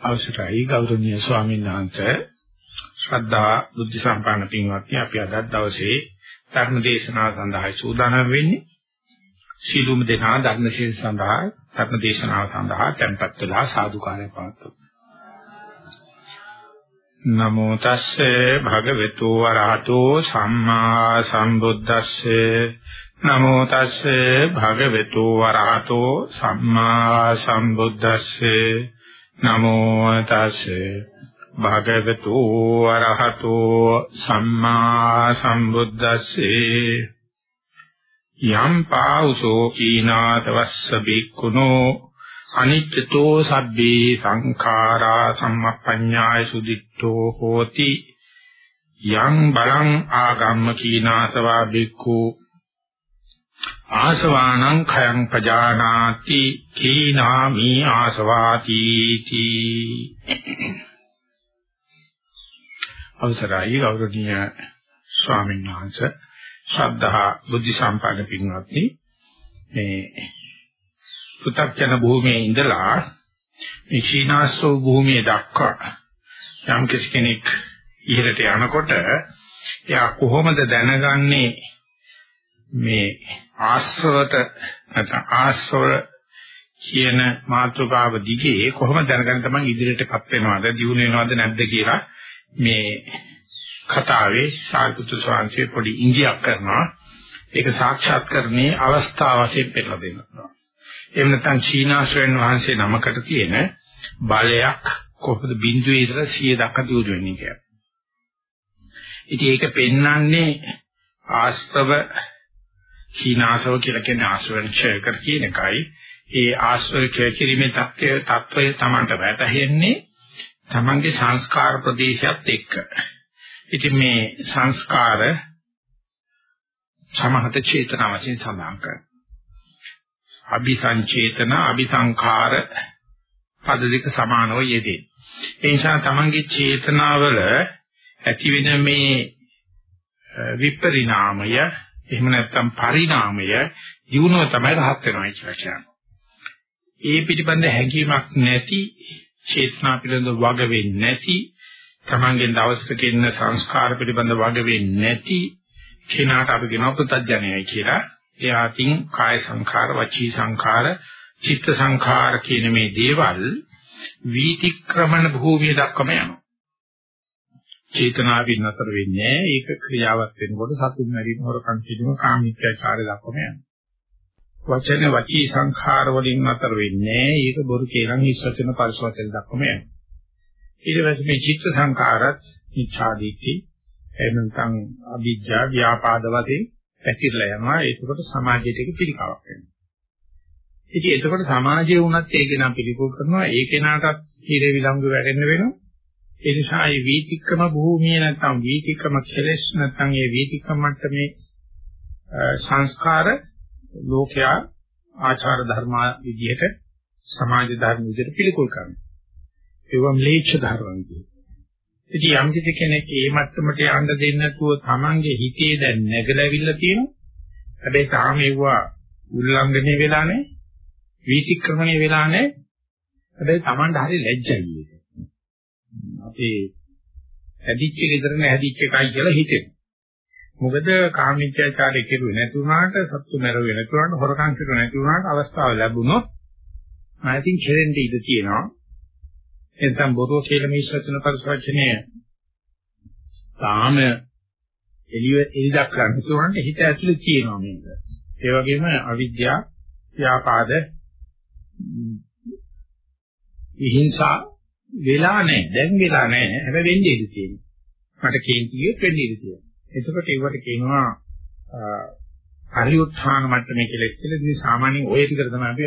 අවසරයි ගෞරවනීය ස්වාමීන් වහන්සේ. ශ්‍රද්ධා බුද්ධ සම්පන්න පින්වත්නි අපි අද දවසේ ධර්ම දේශනාව සඳහා සූදානම් වෙන්නේ. සීලුම දෙනා ධර්ම ශීල සඳහා ධර්ම දේශනාව සඳහා tempත් වෙලා සාදුකාරය පවතුමු නමෝ තස්සේ භගවතු වරහතෝ සම්මා සම්බුද්දස්සේ. නමෝ තස්සේ භගවතු වරහතෝ සම්මා සම්බුද්දස්සේ. නමෝ තස්සේ භගවතු අරහතෝ සම්මා සම්බුද්දස්සේ යම් පාවුසෝ කීනාතවස්ස බික්කුණෝ අනිච්චතෝ සබ්බේ සංඛාරා සම්මප්පඤ්ඤාය සුදිත්තෝ හෝති. යම් බලං ආගම්ම කීනාසවා බික්ඛු ආසවානං khයං පජානාති කීනාමි ආසවාති තී අවසරයි ගෞරවනීය ස්වාමීන් වහන්සේ ශ්‍රද්ධා බුද්ධ සම්පන්න පින්වත්නි. මේ පු탁ජන භූමියේ ඉඳලා මේ ශීනාස්සෝ භූමිය දක්වා යම් කෙනෙක් ඉහළට යනකොට එයා කොහොමද දැනගන්නේ මේ ආශ්‍රවත නැත්නම් ආශ්‍රව කියන මාතෘකාව දිගේ කොහොම දැනගන්න තමයි ඉදිරියටපත් වෙනවද දියුණු වෙනවද නැද්ද කියලා මේ කතාවේ සාරිපුත්‍ර ස්වාමීන් පොඩි ඉංගියක් කරනවා. ඒක සාක්ෂාත් කරන්නේ අවස්ථාව වශයෙන් පෙන්නලා දෙනවා. එහෙම නැත්නම් චීනාශ්‍රයන් වහන්සේ නමකට තියෙන බලයක් කොහොමද බිඳුවේ ඉඳලා 100 දක්වා දියුණු වෙන්නේ කියලා. ඉතින් ඒක පෙන්වන්නේ ආස්තව සීනාසව කියලා කියන්නේ ආශ්‍රවණ ක්ෂය කර කියන එකයි. ඒ ආශ්‍රව ක්ෂය කිරීමේ தත්ත්වය தත්වය Tamanට වැටහෙන්නේ Tamanගේ සංස්කාර ප්‍රදේශයත් එක්ක. ඉතින් මේ සංස්කාර සමහත චේතන වශයෙන් සඳහන් කරනවා. අபிසංචේතන, අபிසංඛාර පද දෙක සමානව යෙදේ. ඒ නිසා Tamanගේ චේතනාවල ඇතිවෙන මේ විපරිණාමය එහෙම නැත්නම් පරිණාමය ජීවනව තමයි රහත් වෙනවා කියලා කියන්නේ. ඒ පිටිපන්ද හැඟීමක් නැති චේතනා පිළිබඳ වග වෙන්නේ නැති තමන්ගෙන් දවසක ඉන්න සංස්කාර පිළිබඳ වග වෙන්නේ නැති කෙනාට අපි කියනවා පුතඥයයි කියලා. එයාටින් කාය සංඛාර, වචී සංඛාර, චිත්ත සංඛාර කියන මේ දේවල් වීතික්‍රමණ භූමිය දක්වම යනවා. චේතනාවෙන් නතර වෙන්නේ ඒක ක්‍රියාවක් වෙනකොට සතුන් මැරීම හොරකම් කිරීම කාමීත්‍යචාරය දක්වම යනවා. වචන වචී සංඛාර වලින් නතර වෙන්නේ ඒක බොරු කියලා හිස්සතන පරිසවතෙන් දක්වම යනවා. ඊට පස්සේ මේ චිත්ත සංඛාරත් ඉච්ඡාදීති එනන්තං අවිජ්ජා ව්‍යාපාද වශයෙන් පැතිරලා යනවා. ඒකකොට සමාජයට ඒක පිළිකාවක් වෙනවා. ඉතින් එතකොට සමාජයේ වුණත් ඒක නම් පිළිකුල් කරනවා. ඒ කෙනාටත් හිරේ විලංගු වැඩෙන්න වෙනවා. ඒ නිසා මේ වීතික්‍රම භූමිය නැත්නම් වීතික්‍රම කෙලෙස් නැත්නම් මේ වීතික්‍රම මට්ටමේ සංස්කාර ලෝකයා ආචාර ධර්ම විදිහට සමාජ ධර්ම විදිහට පිළිකුල් කරනවා. ඒවා ම්ලේච්ඡ ධර්ම කියනවා. ඉතින් යම් කිසි කෙනෙක් මේ මට්ටමට යන්න දෙන්නේ නැතුව Tamange හිතේ දැන් නැගලාවිල්ලා තියෙනවා. හැබැයි තාම ඒවා උල්ලංඝනය වෙලා නැහැ. වීතික්‍රමණය වෙලා නැහැ. හැබැයි Tamanට හරි ලැජ්ජයි ඒක. අපේ හැදිච්ච ගෙදර නැහැදිච්ච එකයි කියලා හිතෙනවා. මොකද කාමීත්‍යාචාරය කෙරුවේ නැති වුණාට සත්තු මැරුවේ නැති වුණාට හොරකම් කෙරුවේ නැති වුණාට අවස්ථාව ලැබුණොත් ආයතින් කෙරෙන්න ඉඩ තියෙනවා. එතෙන් බොරුව කියලා මේ සත්‍යන පරිසවචනය තාම එළිය එළි දක්වන්න තුනට හිත ඇතුලේ තියෙනවා මේක. ඒ වගේම අවිද්‍යාව, ව්‍යාපාද, විහිංසා වෙලා නැහැ. දැන් වෙලා නැහැ. හැබැයි වෙන්නේ ඉඳී තියෙනවා. මට කේන්ති කියෙත් වෙන්නේ ඉඳී තියෙනවා. එතකොට ඒවට කියනවා පරිඋත්ථාන මට්ටමේ කියලා ඉස්සෙල්ලා ඉතින් සාමාන්‍යයෙන් ওই ටිකට තමයි අපි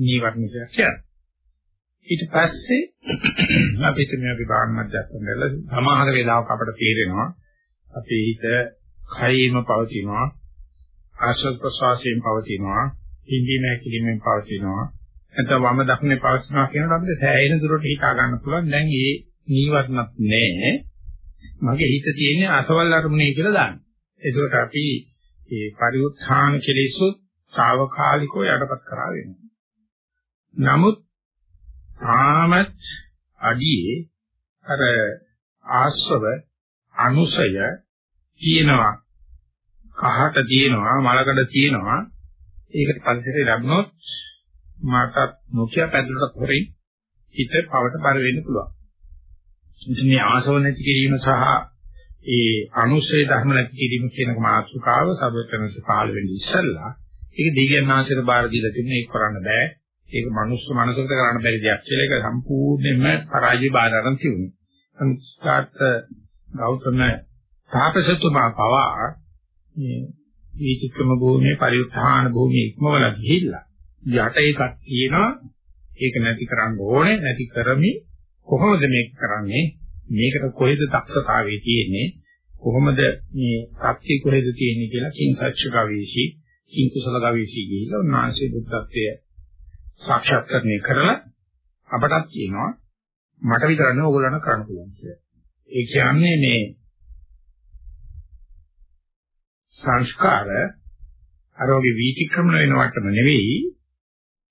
නීවරණ කියලා කියන්නේ. ඊට පස්සේ අපිට මේ අපි භාවන මධ්‍යස්ථාන වල සමාහර වේලාවක අපට තේරෙනවා අපේ හිත කයෙම පවතිනවා ආශ්‍රද ප්‍රසවාසයෙන් පවතිනවා හිඳීම හැකිලිමෙන් පවතිනවා නැත්නම් වම දකුණේ පවතිනවා කියනකොට අපිට සෑහෙන දුරට හිතා ගන්න පුළුවන් දැන් මේ නීවරණත් නැහැ මගේ හිත තියෙන්නේ අසවල් අරමුණේ කියලා දාන්න. ඒකට අපි මේ පරිඋත්ථාන කෙලෙසුත් తాවකාලිකව යටපත් කරා වෙනවා. නමුත් තාමත් අඩියේ අර ආශ්‍රව අනුසය තියෙනවා කහට තියෙනවා මලකඩ තියෙනවා ඒකට පරිසරය ලැබුණොත් මාතත් නොකිය පැදුරට හොරින් හිත පවට බර වෙන්න පුළුවන්. ඉතින් මේ ආසව නැති කිරීම සහ ඒ අනුසය ධර්ම නැති කිරීම කියන මාතෘකාව සබතරන්ස පහළ වෙන්නේ ඉස්සල්ලා ඒක දෙවියන් ආශ්‍රිත බාර දීලා තිබුණේ ඒක කරන්න බෑ. ඒක මනුස්ස මනසකට කරන්න බැරි දෙයක් කියලා ඒක සම්පූර්ණයෙන්ම පරාජය බාරයන් තිබුණේ. සංස්කාරත ගෞතම තාපසතුමා පවා මේ වීචක්‍රම භූමියේ පරිඋත්ථාන භූමියේ ඉක්මවල ගිහිල්ලා යට එකක් තියෙනවා. ඒක නැති කරන්න ඕනේ නැති කරමි. කොහොමද මේක කරන්නේ? මේකට කොහෙද දක්ෂතාවය තියෙන්නේ? කොහොමද මේ සත්‍ය කොහෙද තියෙන්නේ කියලා කිං සත්‍ය ගවේෂී කිං කුසල ගවේෂී කියලා උන්වහන්සේ බුද්ධත්වයේ සාක්ෂාත් කරණය කරලා අපටත් කියනවා මට විතර නෙවෙයි ඕගොල්ලන්ට කරන්න පුළුවන් කියලා. ඒ කියන්නේ මේ සංස්කාර අරෝගේ වීතික්‍රමන වෙනවටම නෙවෙයි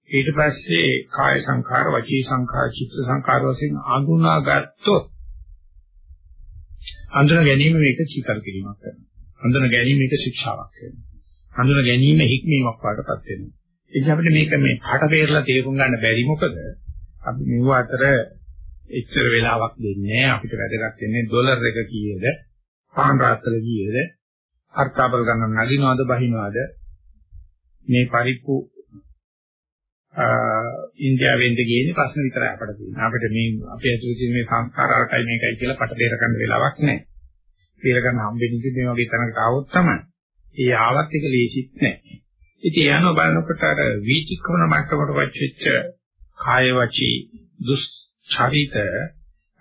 ඊට පස්සේ කාය සංඛාර වචී සංඛාර චිත්ත සංඛාර වශයෙන් අඳුනාගත්තොත් අඳුන ගැනීම මේක චීකර කිරීමක් කරනවා අඳුන ගැනීම මේක ශික්ෂාවක් වෙනවා. අඳුන ගැනීම හික්මීමක් වඩටපත් වෙනවා. ඒ අපිට මේක මේ පාට වේරලා තේරුම් ගන්න බැරි මොකද? අපි මෙව අතර එච්චර වෙලාවක් දෙන්නේ අපිට වැදගත් වෙන්නේ ඩොලර් එක කීයද? පාන් රාත්තල කීයද? අර්ථාපල ගන්න නගිනවද? බහිනවද? මේ පරිප්පු ඉන්දියාවෙන්ද ගියනේ ප්‍රශ්න විතරයි අපිට තියෙන්නේ. අපිට මේ අපේ ඇතුළේ තියෙන මේ සංස්කාරයටයි මේකයි කියලා පට බේර ගන්න වෙලාවක් නැහැ. බේර ගන්න හම්බෙන්නේ මේ වගේ තැනකට ආවොත් තමයි. ඒ ආවත් එක ලේසිත් නැහැ. ඉතින් යනවා බලනකොට අර වීතික්‍රමන මට්ටමට වච්චෙච්ච කාය වචී දුස්චරිත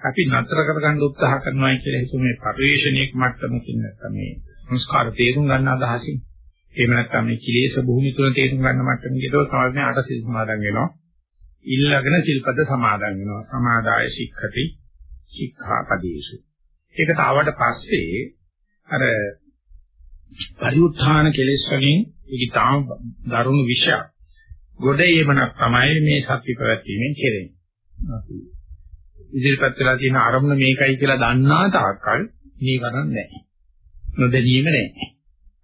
අපි නතර කරගන්න උත්සාහ කරනවා කියලා හිතුව මේ පරිවේශණයක මට්ටමකින් නැත්නම් මේ සංස්කාර තේරුම් ගන්න අදහසින් එහෙම නැත්නම් මේ කිලේශ භූමි තුන තේරුම් ගන්න මට්ටමකදී සමාධිය අට සිල් සමාදන් වෙනවා. ඉල්ලගෙන සිල්පද සමාදන් වෙනවා. සමාදාය ශික්ෂති ශික්ෂාපදේශු ඒකට ආවට පස්සේ අර පරිඋත්ථාන කෙලෙස් වලින් ඒක තාම දරුණු විෂයක්. ගොඩ ඒමනක් තමයි මේ සත්‍ය ප්‍රවැත්ීමෙන් කෙරෙන්නේ. ඉදිරිපත් වෙලා තියෙන අරමුණ මේකයි කියලා දන්නා තාක්කල් නීවරණ නැහැ. නොදැනීම නැහැ.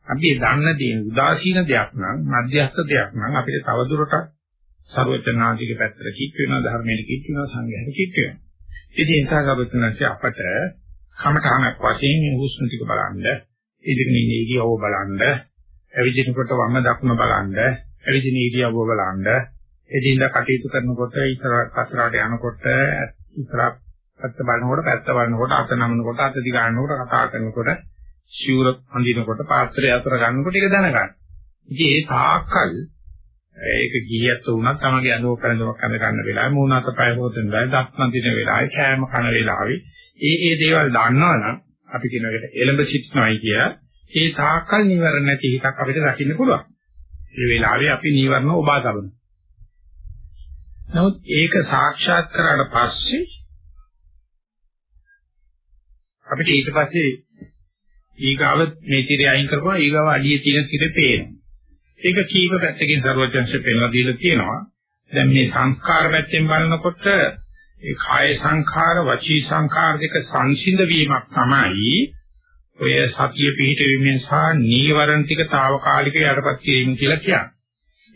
අපි දන්න දේ උදාසීන දෙයක් නම් මධ්‍යස්ථ දෙයක් නම් අපිට තවදුරටත් ਸਰවචනාධික පැත්තට කිත් වෙනවා ධර්මයට කිත් වෙනවා සංඝයට කිත් වෙනවා. ඉතින් ඒ නිසා ගබතුනසේ අපට කමඨානක් වශයෙන් මේ හුස්ම ටික බලන්න, ඉදිරින් ඉන්නේ ඉරියව්ව බලන්න, ඇවිදිනකොට වම දකුණ බලන්න, ඇවිදින ඉරියව්ව බලන්න, එදින්දා කටයුතු කරනකොට ඉතර පස්සරට යනකොට ඉස්සරහ පැත්ත බලනකොට පැත්ත බලනකොට අත නමනකොට අත දි ගන්නකොට කතා කරනකොට ශූර අඳිනකොට පාත්‍රය අතර ගන්නකොට ඒක දැනගන්න. ඉතින් ඒ තාක්කල් ඒක ගියත් උනත් තමගේ අනුව කරනවක් අඳ ගන්න වෙලාවේ මූණ අත පය හොතන වෙලාවේ දත් නදින වෙලාවේ කෑම කන වෙලාවේ ඒ ඒ දේවල් දන්නවනම් අපි කියන එකට එළඹ සිටිනවයි කිය ඒ තාක්කල් නිවරණ නැති හිතක් අපිට රකින්න පුළුවන්. ඒ වෙලාවේ අපි නිවරණ ඔබා ගන්නවා. නමුත් ඒක සාක්ෂාත් කරාට පස්සේ අපිට ඊට පස්සේ ඊගාව මේ tire අයින් කරපුවා ඊගාව අඩිය තියෙන tire පේනවා. ඒක කීප පැත්තකින් සර්වඥංශය පෙන්ලා දීලා තියෙනවා. දැන් මේ සංස්කාර පැත්තෙන් බලනකොට ඒ කාය සංඛාර වචී සංඛාර දෙක සංසිඳ වීමක් තමයි ඔය සතිය පිහිටවීමෙන් සහ නීවරණ ටිකතාවකාලික යටපත් කිරීම කියලා කියන්නේ.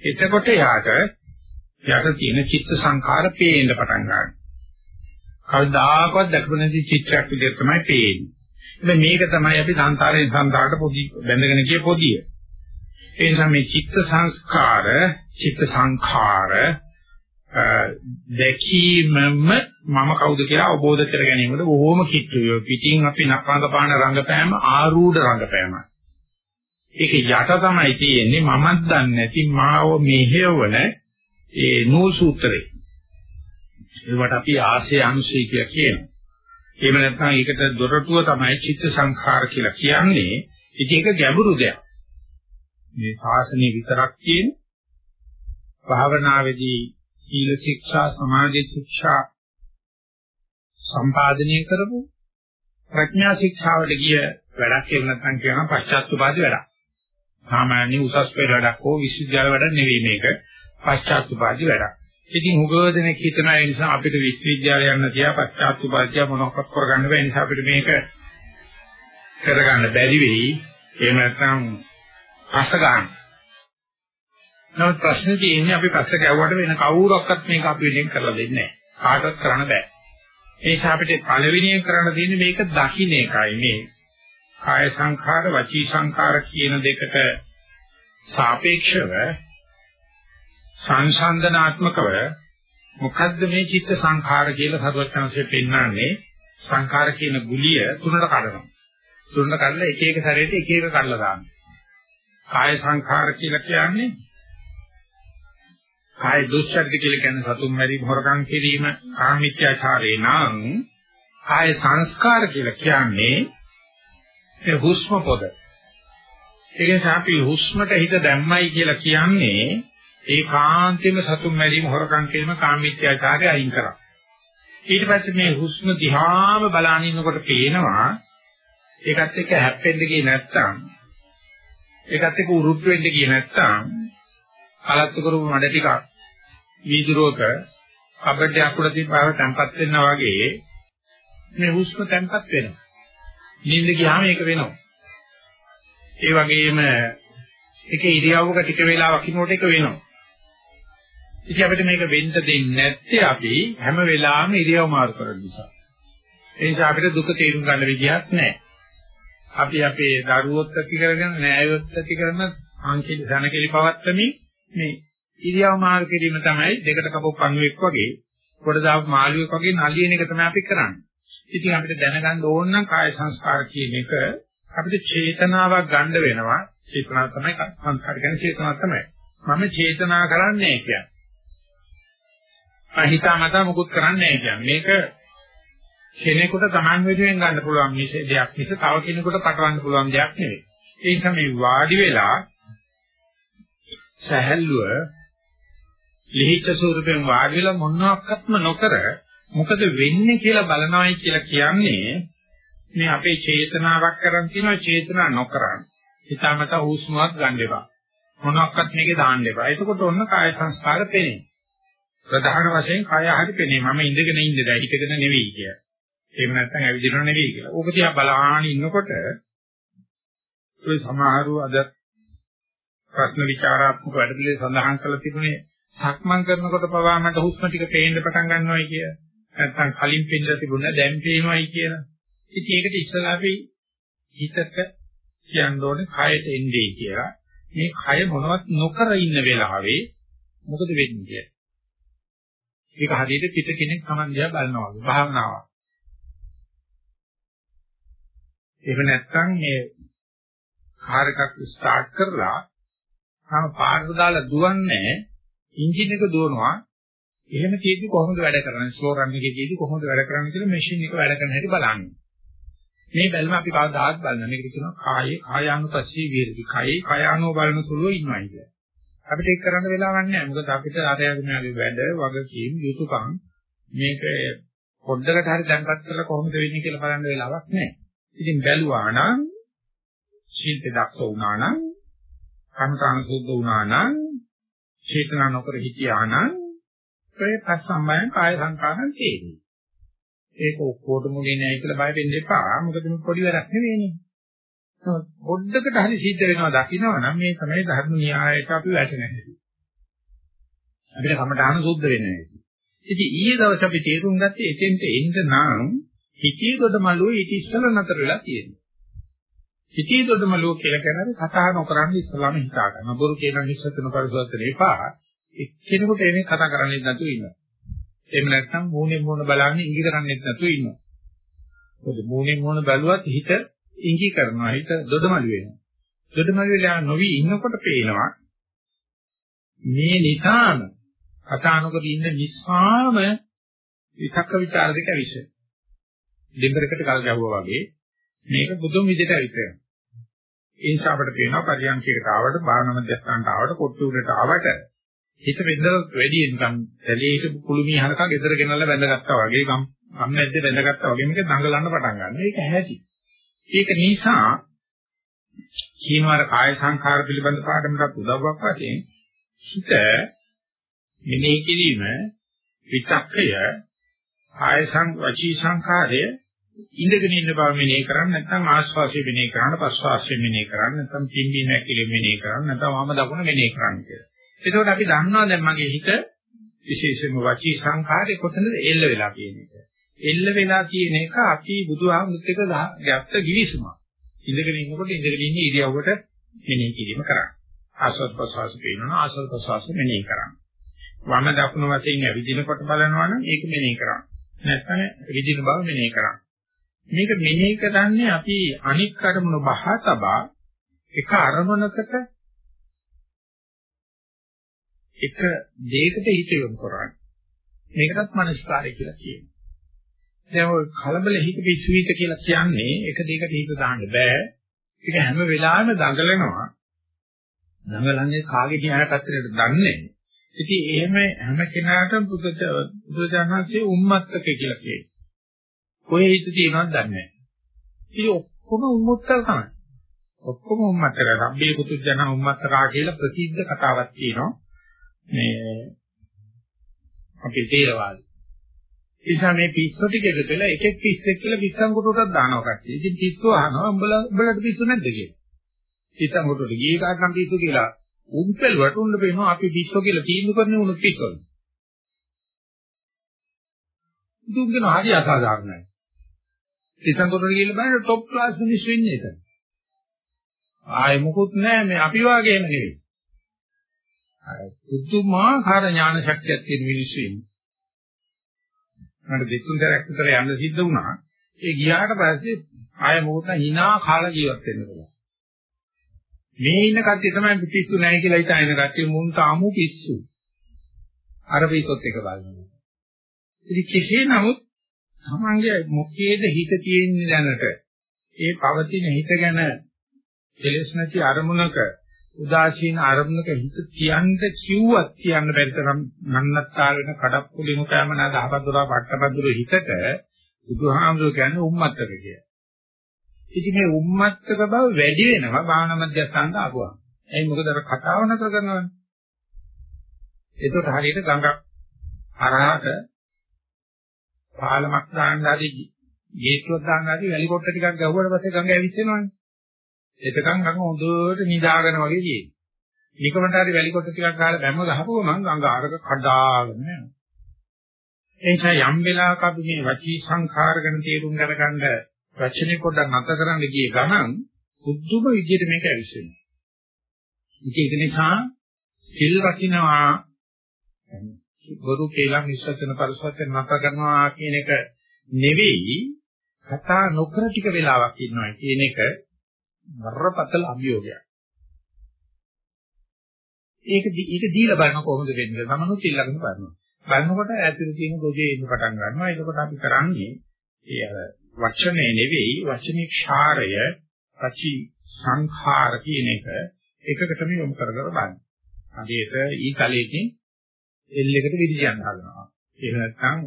එතකොට යාට යට තියෙන චිත්ත සංඛාර පේන්න පටන් ගන්නවා. කවදාකවත් දැකපු නැති චිත්‍රයක් විදිහට තමයි පේන්නේ. ඉතින් මේක තමයි අපි සංසාරයෙන් සංසාරට පොඩි බැඳගෙන ගිය පොදිය. ඒ නිසා මේ චිත්ත සංස්කාර, චිත්ත සංඛාර දැකීමම මම කවුද කියලා අවබෝධ කර ගැනීමට බොහොම කිට්ටුයි. පිටින් අපි නකාංග පාන රංගපෑම ආරූඪ රංගපෑම. ඒක යට තමයි තියෙන්නේ මමත් දන්නේ නැති මාව මෙහෙවන ඒ නූල් සූත්‍රේ. ඒවට අපි ආශය අනුශය කියලා කියනවා. එහෙම නැත්නම් ඒකට දොරටුව තමයි චිත්ත සංඛාර කියලා කියන්නේ. ඉතින් ඒක ගැඹුරු දෙයක්. මේ ශාසනය විතරක් කියන භාවනාවේදී සීල ශික්ෂා සමාධි ශික්ෂා සම්පාදනය කරපු ප්‍රඥා ශික්ෂාවට ගිය වැඩක් එහෙම නැත්නම් කියනවා පශ්චාත්තුපාදී වැඩක්. සාමාන්‍ය උසස් පෙළ වැඩක් හෝ විශ්වවිද්‍යාල වැඩක් නෙවෙයි මේක. පශ්චාත්තුපාදී වැඩක්. ඉතින් උගෝදෙනෙක් හිතන ඒ නිසා අපිට විශ්වවිද්‍යාලය යන්න තියා පශ්චාත් උපාධිය මොනවක්වත් කරගන්න බැහැ. නිසා අපිට මේක කරගන්න බැරි වෙයි. එහෙම නැත්නම් ප්‍රශ්න ගන්න. නමුත් ප්‍රශ්නේ තියෙන්නේ අපි ප්‍රශ්න ගැව්වට වෙන කවුරක්වත් මේක අපි වෙනින් කරලා දෙන්නේ නැහැ. කාටවත් කරන්න බෑ. ඒ නිසා අපිට පළවෙනියෙන් කරන්න තියෙන්නේ මේක දකින්න එකයි මේ. කාය සංඛාර, වචී සංඛාර කියන දෙකට සාපේක්ෂව සංසන්දනාත්මකව මොකද්ද මේ චිත්ත සංඛාර කියලා සරුවචනanse පෙන්නන්නේ සංඛාර කියන ගුලිය තුනට කඩනවා. තුනට කඩලා එක එක සැරේට එක එක කඩලා දානවා. කාය සංඛාර කියලා කියන්නේ කාය දුස්චර්ය කියලා කියන්නේ සතුම් මැරීම හොරකම් කිරීම කාමීත්‍යාචාරේ නම් කාය සංස්කාර කියලා කියන්නේ ඒ හුස්ම පොද. ඒ නිසා අපි හුස්මට හිත දැම්මයි කියලා කියන්නේ ඒකාන්තයෙන්ම සතුම් මැරීම හොරකම් කිරීම කාමීත්‍යාචාරය අයින් කරා. ඊට පස්සේ මේ හුස්ම දිහාම බලාගෙන ඉන්නකොට පේනවා ඒකත් එක්ක හැප්පෙන්න ගියේ නැත්තම් ඒකත් එක්ක උරුට්ට වෙන්න ගියේ නැත්තම් කලත්තු කරපු මඩ ටිකක් වීදුරුවක කබඩ් එකක් උඩ තිබ්බාම තැම්පත් වෙනවා වගේ මේ හුස්ම තැම්පත් වෙනවා. නිින්ද ගියාම ඒක වෙනවා. ඒ වගේම එක ඉරියව්වක ටික වෙලාවක් ඉන්නකොට ඒක වෙනවා. ඉතින් අපිට මේක වෙන්න දෙන්නේ නැත්තේ අපි හැම වෙලාවෙම ඉරියව් මාරු කරන නිසා. ඒ නිසා අපිට දුක තේරුම් ගන්න විදියක් නැහැ. අපි අපේ දරුවොත් ඇති කරගෙන නෑයොත් ඇති කරන ආංශික ධනකෙලි පවත්තමින් මේ ඉරියව් මාරු කිරීම තමයි දෙකට කපපු පණුවෙක් වගේ කොට දාපු මාළුවෙක් වගේ නලියන එක තමයි අපි කරන්නේ. ඉතින් අපිට දැනගන්න ඕන නම් කාය සංස්කාර කියන එක අපිට චේතනාවක් ගන්න වෙනවා. චේතනාව තමයි සංස්කාර කියන්නේ චේතනාව තමයි. මම චේතනා කරන්නේ කියන්නේ. අහිතාමතා මුකුත් කරන්නේ කියන්නේ. මේක කෙනෙකුට Taman වෙනුවෙන් ගන්න පුළුවන් මිස දෙයක් මිස තව කෙනෙකුට පටවන්න පුළුවන් දෙයක් නෙවෙයි. ඒ නිසා මේ වාඩි වෙලා සැහැල්ලුව ලිහිච්ඡ ස්වරූපයෙන් වාඩි වෙලා මොනවාක්වත්ම නොකර මොකද වෙන්නේ කියලා බලනවායි කියලා කියන්නේ මේ අපේ චේතනාවක් කරන් තියෙනවා චේතනා නොකරන. හිතාමතා හුස්මවත් ගන්න එපා. මොනවාක්වත් මේකේ දාන්න එපා. එතකොට ඔන්න කාය සංස්කාර පෙනේ. ප්‍රධාන වශයෙන් කාය හරි පෙනේ. මම ඉඳගෙන ඉන්නේ දැන් හිටගෙන නෙවෙයි කියලා. එහෙම නැත්නම් ඇවිදිනව නෙවෙයි කියලා. ඕක තියා බලාගෙන ඉන්නකොට ඔය සමහරව අද ප්‍රශ්න විචාරාත්මක වැඩපිළිවෙල සඳහන් කරලා තිබුණේ සක්මන් කරනකොට පවා මට හුස්ම ටික පේන්න පටන් ගන්නවායි කිය. නැත්නම් කලින් පෙන්න තිබුණා දැන් පේනවායි කියලා. ඉතින් ඒකට ඉස්සලා අපි හිතට කියන්න ඕනේ කයට එන්නේ කියලා. මේ කය මොනවත් නොකර ඉන්න වෙලාවේ මොකද වෙන්නේ කියලා. ඒක හරියට පිට කෙනෙක් Taman දිහා බලනවා වගේ භාවනාවක්. එහෙම නැත්නම් මේ කාර් එකක් ස්ටාර්ට් කරලා තාම පාරට දාලා දුවන්නේ එන්ජින් එක දුවනවා එහෙම තියෙද්දි කොහොමද වැඩ කරන්නේ ස්ලෝ රන් එකේ තියෙද්දි කොහොමද වැඩ කරන්නේ කියලා මැෂින් එක වැඩ කරන හැටි බලන්න. මේ බැලම අපි කවදාවත් බලන්න. මේක කියනවා කායේ කායානුපස්සී විහෙරති. කායේ කායානෝ බලන සුළුව ඉන්නවයි කියලා. අපිට ඒක කරන්න වෙලාවක් නැහැ. මොකද අපිට ආරයාගේ වැඩ වගකීම් යුතුයකම් මේක පොඩ්ඩකට හරි දැන්පත් කරලා කොහොමද වෙන්නේ කියලා බලන්න වෙලාවක් නැහැ. ඉතින් බැලුවා නම් ශීල්ප දක්ෂ වුණා නම් කම්තාන සුද්ධ වුණා නම් චේතනා නොකර හිටියා නම් ඒ පස්සම්බයන් කාය සංකාරම් තියෙන්නේ. ඒක ඔක්කොටම ගේ නෑ කියලා බය වෙන්න එපා. මොකද මේ පොඩි වැඩක් නෙවෙයිනේ. පොඩ්ඩකට හරි සිද්ධ වෙනවා දකින්නවා නම් මේ තමයි ධර්ම න්‍යායයට අපි වැටෙන්නේ. අපිට කමඨාන සුද්ධ වෙන්නේ නැහැ. ඉතින් ඊයේ දවසේ අපි තේරුම් ගත්තේ එතෙන්ට එන්න නම් හිතේ ගොඩමලුව ඊට ඉස්සල නතර වෙලා තියෙනවා. හිතේ ගොඩමලුව කියලා කියන්නේ කතා නොකරන්න ඉස්සලාම හිතා ගන්න. බොරු කියන නිස්සතන පරිසවතන එපා. එක්කෙනෙකුට එන්නේ කතා කරන්නේ නැතුව ඉන්නවා. එහෙම නැත්නම් මූණෙන් මූණ බලන්නේ ඉඟි කරන්නේ නැතුව ඉන්නවා. මොකද මූණෙන් මූණ බැලුවත් හිත ඉඟි කරනවා. හිත දොඩමලු වෙනවා. දොඩමලු වෙලා නොවි ඉන්නකොට පේනවා මේ නිසාම කතා නොකර ඉන්න නිසාම විතක්ක ਵਿਚාර දෙක විශ්ේ දෙඹරකට කල් ගැහුවා වගේ මේක බුදුන් විදිහට ඇවිත් ඒ නිසා අපිට පේනවා පරියන්කයකට ආවට භාවනා මධ්‍යස්ථානට ආවට කොට්ටු උඩට ආවට හිත වෙනද වැඩි නිකන් ඇලේ හිටපු කුළුමී හරකා ගෙදර ගෙනල්ලා බැඳගත්තා වගේ ගම් ගම් ඇද්ද බැඳගත්තා වගේ මේක දඟලන්න පටන් ගන්නවා. ඒක ඇහැටි. ඒක නිසා කීනවාර කාය සංඛාර පිළිබඳ පාඩමකට උදව්වක් වශයෙන් හිත මෙනෙහි කිරීම විතක්කය ආයසං වචී සංඛාරය ඉඳගෙන ඉන්න බව මෙනෙහි කරන්නේ නැත්නම් ආස්වාසිය මෙනෙහි කරන්න පස්වාසිය මෙනෙහි කරන්න නැත්නම් පිම්බි නැකිලි මෙනෙහි කරන්න නැත්නම් වම දකුණ මෙනෙහි කරන්න කියලා. එතකොට අපි දන්නවා දැන් මගේ හිත විශේෂයෙන්ම වචී සංඛාරේ කොතනද එල්ල වෙලා කියන එක. එල්ල වෙලා කියන එක අපි බුදුහාමුදුත් එක්ක ගැප්ත givisuma. ඉඳගෙන ඉන්නකොට ඉඳගෙන ඉන්න ඉරියව්වට මෙනෙහි කිරීම කරන්න. ආස්වාද ප්‍රසවාස පේනවා ආස්වාද ප්‍රසවාස මෙනෙහි කරන්න. වම දකුණ වශයෙන් ඇවිදිනකොට බලනවා නම් ඒක මෙනෙහි කරන්න. නැත්නම් විදින බව මෙනෙහි කරන්න. මේක මෙනෙහි කරන්නේ අපි අනික් කර්මන බහ තබා එක අරමුණකට එක දෙයකට හිත යොමු කරන්නේ. මේකටත් මනස්කාරය කියලා කියනවා. දැන් ඔය කලබල හිත පිස්සුවිත කියලා කියන්නේ එක දෙයකට හිත දාන්න බෑ. ඒක හැම වෙලාවෙම දඟලනවා. දඟලන්නේ කාගේ දිහා පැත්තටද දන්නේ. ඉතින් එහෙම හැම කෙනාටම බුදුත බුදුජානකයේ උම්මත්තක කියලා කියනවා. කොහේ හිත තියෙනවද දන්නේ නැහැ. ඉතින් ඔක්කොම උම්මත්තක තමයි. ඔක්කොම උම්මත්තක. රබ්බේ පුතුජන උම්මත්තකා කියලා ප්‍රසිද්ධ කතාවක් තියෙනවා. මේ අපේ තේරවාදී. නිසා මේ පිස්සු ටික එකතු වෙලා එකෙක් පිස්සෙක් කියලා පිස්සන් කොටුවටත් දානවා කට්ටිය. ඉතින් පිස්සු අහනවා උඹලා උඹලට පිස්සු නැද්ද කියලා. පිස්සන් කොටුවට ගියේ කාට නම් පිස්සු කියලා උන්පෙල් වටුන්න පේනවා අපි පිස්සු කියලා තීන්දුව කරන්නේ උණු පිස්සුවල. දුක්ගෙන හරි අසාධාරණයි. පිස්සන් කොටුවට ගිහලා බලන්න টොප් ක්ලාස් මිනිස්සු ඉන්නේ එතන. ආයේ මොකුත් නැහැ මේ අපි වාගේම නෙවෙයි. පුදුමාකාර ඥාන ශක්තියක් තියෙන මිනිස්සු ඉන්නේ. මට දෙතුන් සැරයක් විතර යන්න සිද්ධ වුණා. ඒ ගියාට පස්සේ ආය මොකද hina කාලා ජීවත් වෙන්න පුළුවන්. මේ ඉන්න කට්ටිය තමයි පිස්සු නැහැ කියලා හිතාගෙන කට්ටිය මුන් තාමු පිස්සු. අර පිස්සොත් එක බලනවා. ඉතින් කෙසේ නමුත් තමන්ගේ මොකේද හිත තියෙන්නේ දැනට ඒ පවතින හිත ගැන කෙලෙස් නැති අරමුණක උදාසීන අරමුණක හිත තියන්න කිව්වත් කියන්න බැරි තරම් නන්නත්තාල වෙන කඩප්පුලිනු කැමනා දහපද්දරා පට්ටපද්දර හිතට බුදුහාමුදුරුවෝ කියන්නේ උම්මත්තක කියලා. ඉතින් මේ උම්මත්තක බව වැඩි වෙනවා භාවනා මධ්‍යස්ථානට ආවම. එයි මොකද අර කතාව නතර කරනවනේ. ඒකට හරියට ගඟක් හරහාට පාලමක් දාන්න හරි ගේට්ටුවක් දාන්න හරි වැලි කොට්ට ටිකක් ගැහුවට පස්සේ ගඟ ඇවිස්සෙනවනේ. එතකන් ගඟ හොඳට නිදාගෙන වගේ තියෙනවා. නිකමට හරි වැලි කොට ටිකක් ගහලා බැම්ම ගහපුවම ගඟ ආරක කඩාගෙන යනවා. එනිසා යම් වෙලාවක අපි මේ වචී සංඛාර ගැන තේරුම් ගන්න රචනය පොඩ්ඩක් නැත කරන්න ගියේ ගමන් බුද්ධම විදියට මේක ඇවිස්සෙනවා. ඒක නිසා සිල් රකින්නවා ගුරු කේලම් නිස්සතන පරිසත්‍ය නැත කරනවා කියන එක නෙවෙයි කතා නොකර ටික වෙලාවක් ඉන්නවා කියන එක වරපතල අභියෝගයක්. ඒක ඒක දීලා බලන කොහොමද වෙන්නේ? තමනුත් ඊළඟට බලනවා. බලනකොට ඇතුලේ තියෙන ගොජේ එන්න පටන් ගන්නවා. එතකොට අපි කරන්නේ ඒ අර වචනේ නෙවෙයි වචනේ ක්ෂාරය, රචි සංඛාර කියන එක එකකටම යොමු කරගෙන බලන්න. හරියට ඊ කලයකින් එල් එකට විදිහයන් හදනවා. එහෙම නැත්නම්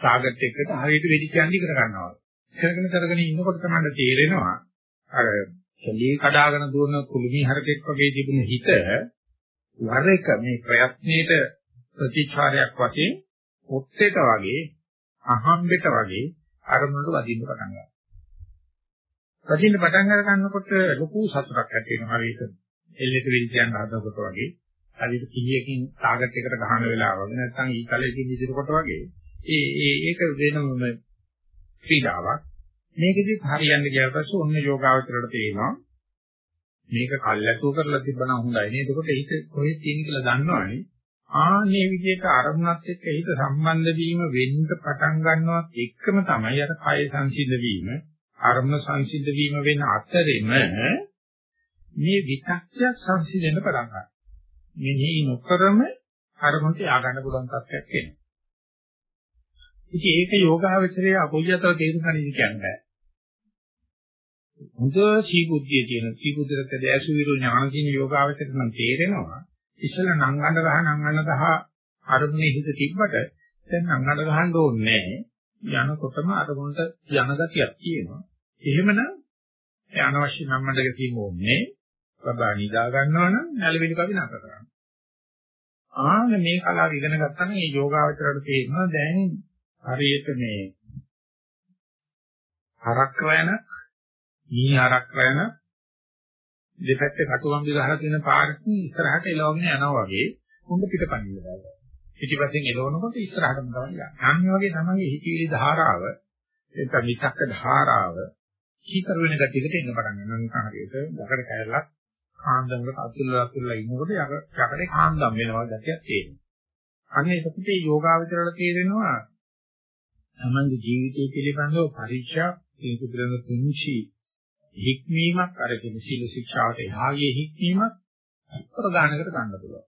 සාගත් එක්කට හරියට වෙදිච්චන් ඉගෙන ගන්නවා. කරගෙන කරගෙන ඉන්නකොට තමයි තේරෙනවා. අර කලී කඩාගෙන දුවන කුළුමි හරකෙක් වගේ තිබුණ හිත වර එක මේ ප්‍රයත්නයේට ප්‍රතිචාරයක් වශයෙන් ඔත්තේට වගේ අහම්බෙට වගේ අරමුණට වදින්න පටන් ගන්නවා. වදින්න පටන් අර ගන්නකොට ලොකු සතුටක් ඇති වෙනවා. හරියට එල්ලෙට විල් කියන්න හදනකොට වගේ. හරියට කිහියකින් ටාගට් එකට ගහන වෙලාව වගේ නැත්නම් ඊ කලෙකින් ඉදිරියට වගේ. ඒ ඒ ඒක වෙනම පීඩාවක් මේකෙදි හරියන්න ගියාට පස්සේ ඔන්න යෝගාවචරයට තේනවා මේක කල්ැතුව කරලා තිබ්බනම් හොඳයි නේ. එතකොට ඒක කොහෙද තියෙන කියලා දන්නවනේ. ආන්නේ විදිහට අරමුණත් එක්ක හිත සම්බන්ධ වීම වෙන්න පටන් ගන්නවත් එක්කම තමයි අර කය සංසිද්ධ වීම අරමුණ සංසිද්ධ වීම වෙන අතරෙම මේ විතක්්‍ය සංසිඳෙන්න පටන් ගන්නවා. මෙහි නොකරම අරමුණට ය아가න්න පුළුවන් තත්ත්වයක් එනවා. ඉතින් ඒක යෝගාවචරයේ අපොయ్యතර තේරුම් ගන්න කියන්නේ. හොඳ සීබුද්ධිය තියෙන සීබුද්ධියට දැසු විරු ඥාන කියන යෝගාවචරයට නම් තේරෙනවා. ඉස්සල නංගන්න ගහ නංගන්න ගහ අරමුණේ හිත තිබ්බට දැන් නංගන්න ගහන්න ඕනේ යනකොටම අරමුණට යන ගතියක් තියෙනවා. එහෙමනම් ඒ අනවශ්‍ය නම්මඩක තියෙන්නේ බබා නිදා ගන්නවා නම් නැලවිලි කවි නැතර කරන්න. ආන මේ කලාව ඉගෙන ගත්තා නම් මේ යෝගාවචරයට තේරෙනවා දැන් හරියට මේ හරක් වෙන ඊ හරක් වෙන දෙපැත්තේ කටුවම්බි ගහලා තියෙන පාරකින් ඉස්සරහට එලවගෙන යනවා වගේ උඹ පිටපණින්න බෑ. පිටිපස්සෙන් එලවනකොට ඉස්සරහටම තමයි යන්නේ. අනිත් වගේ තමයි හිතවිලි ධාරාව එතන විතක්ක ධාරාව කීකර වෙන ගතියකට එන්න පටන් ගන්නවා. නිකන් හරියට යකඩ කැලලක් කාන්දමකට අතුල්ලා අතුල්ලා ඉන්නකොට යකඩේ කාන්දම් වෙනවා ගැතියක් තියෙනවා. අනේ එතකොට මේ යෝගාවචරවල තේරෙනවා තමන්ගේ ජීවිතය පිළිබඳව පරික්ෂා ඒක පිළිබඳව පුංචි හික්මීමක් අරගෙන සීල ශික්ෂාවට එහාගේ හික්මීමක් ප්‍රදානකට ගන්න පුළුවන්.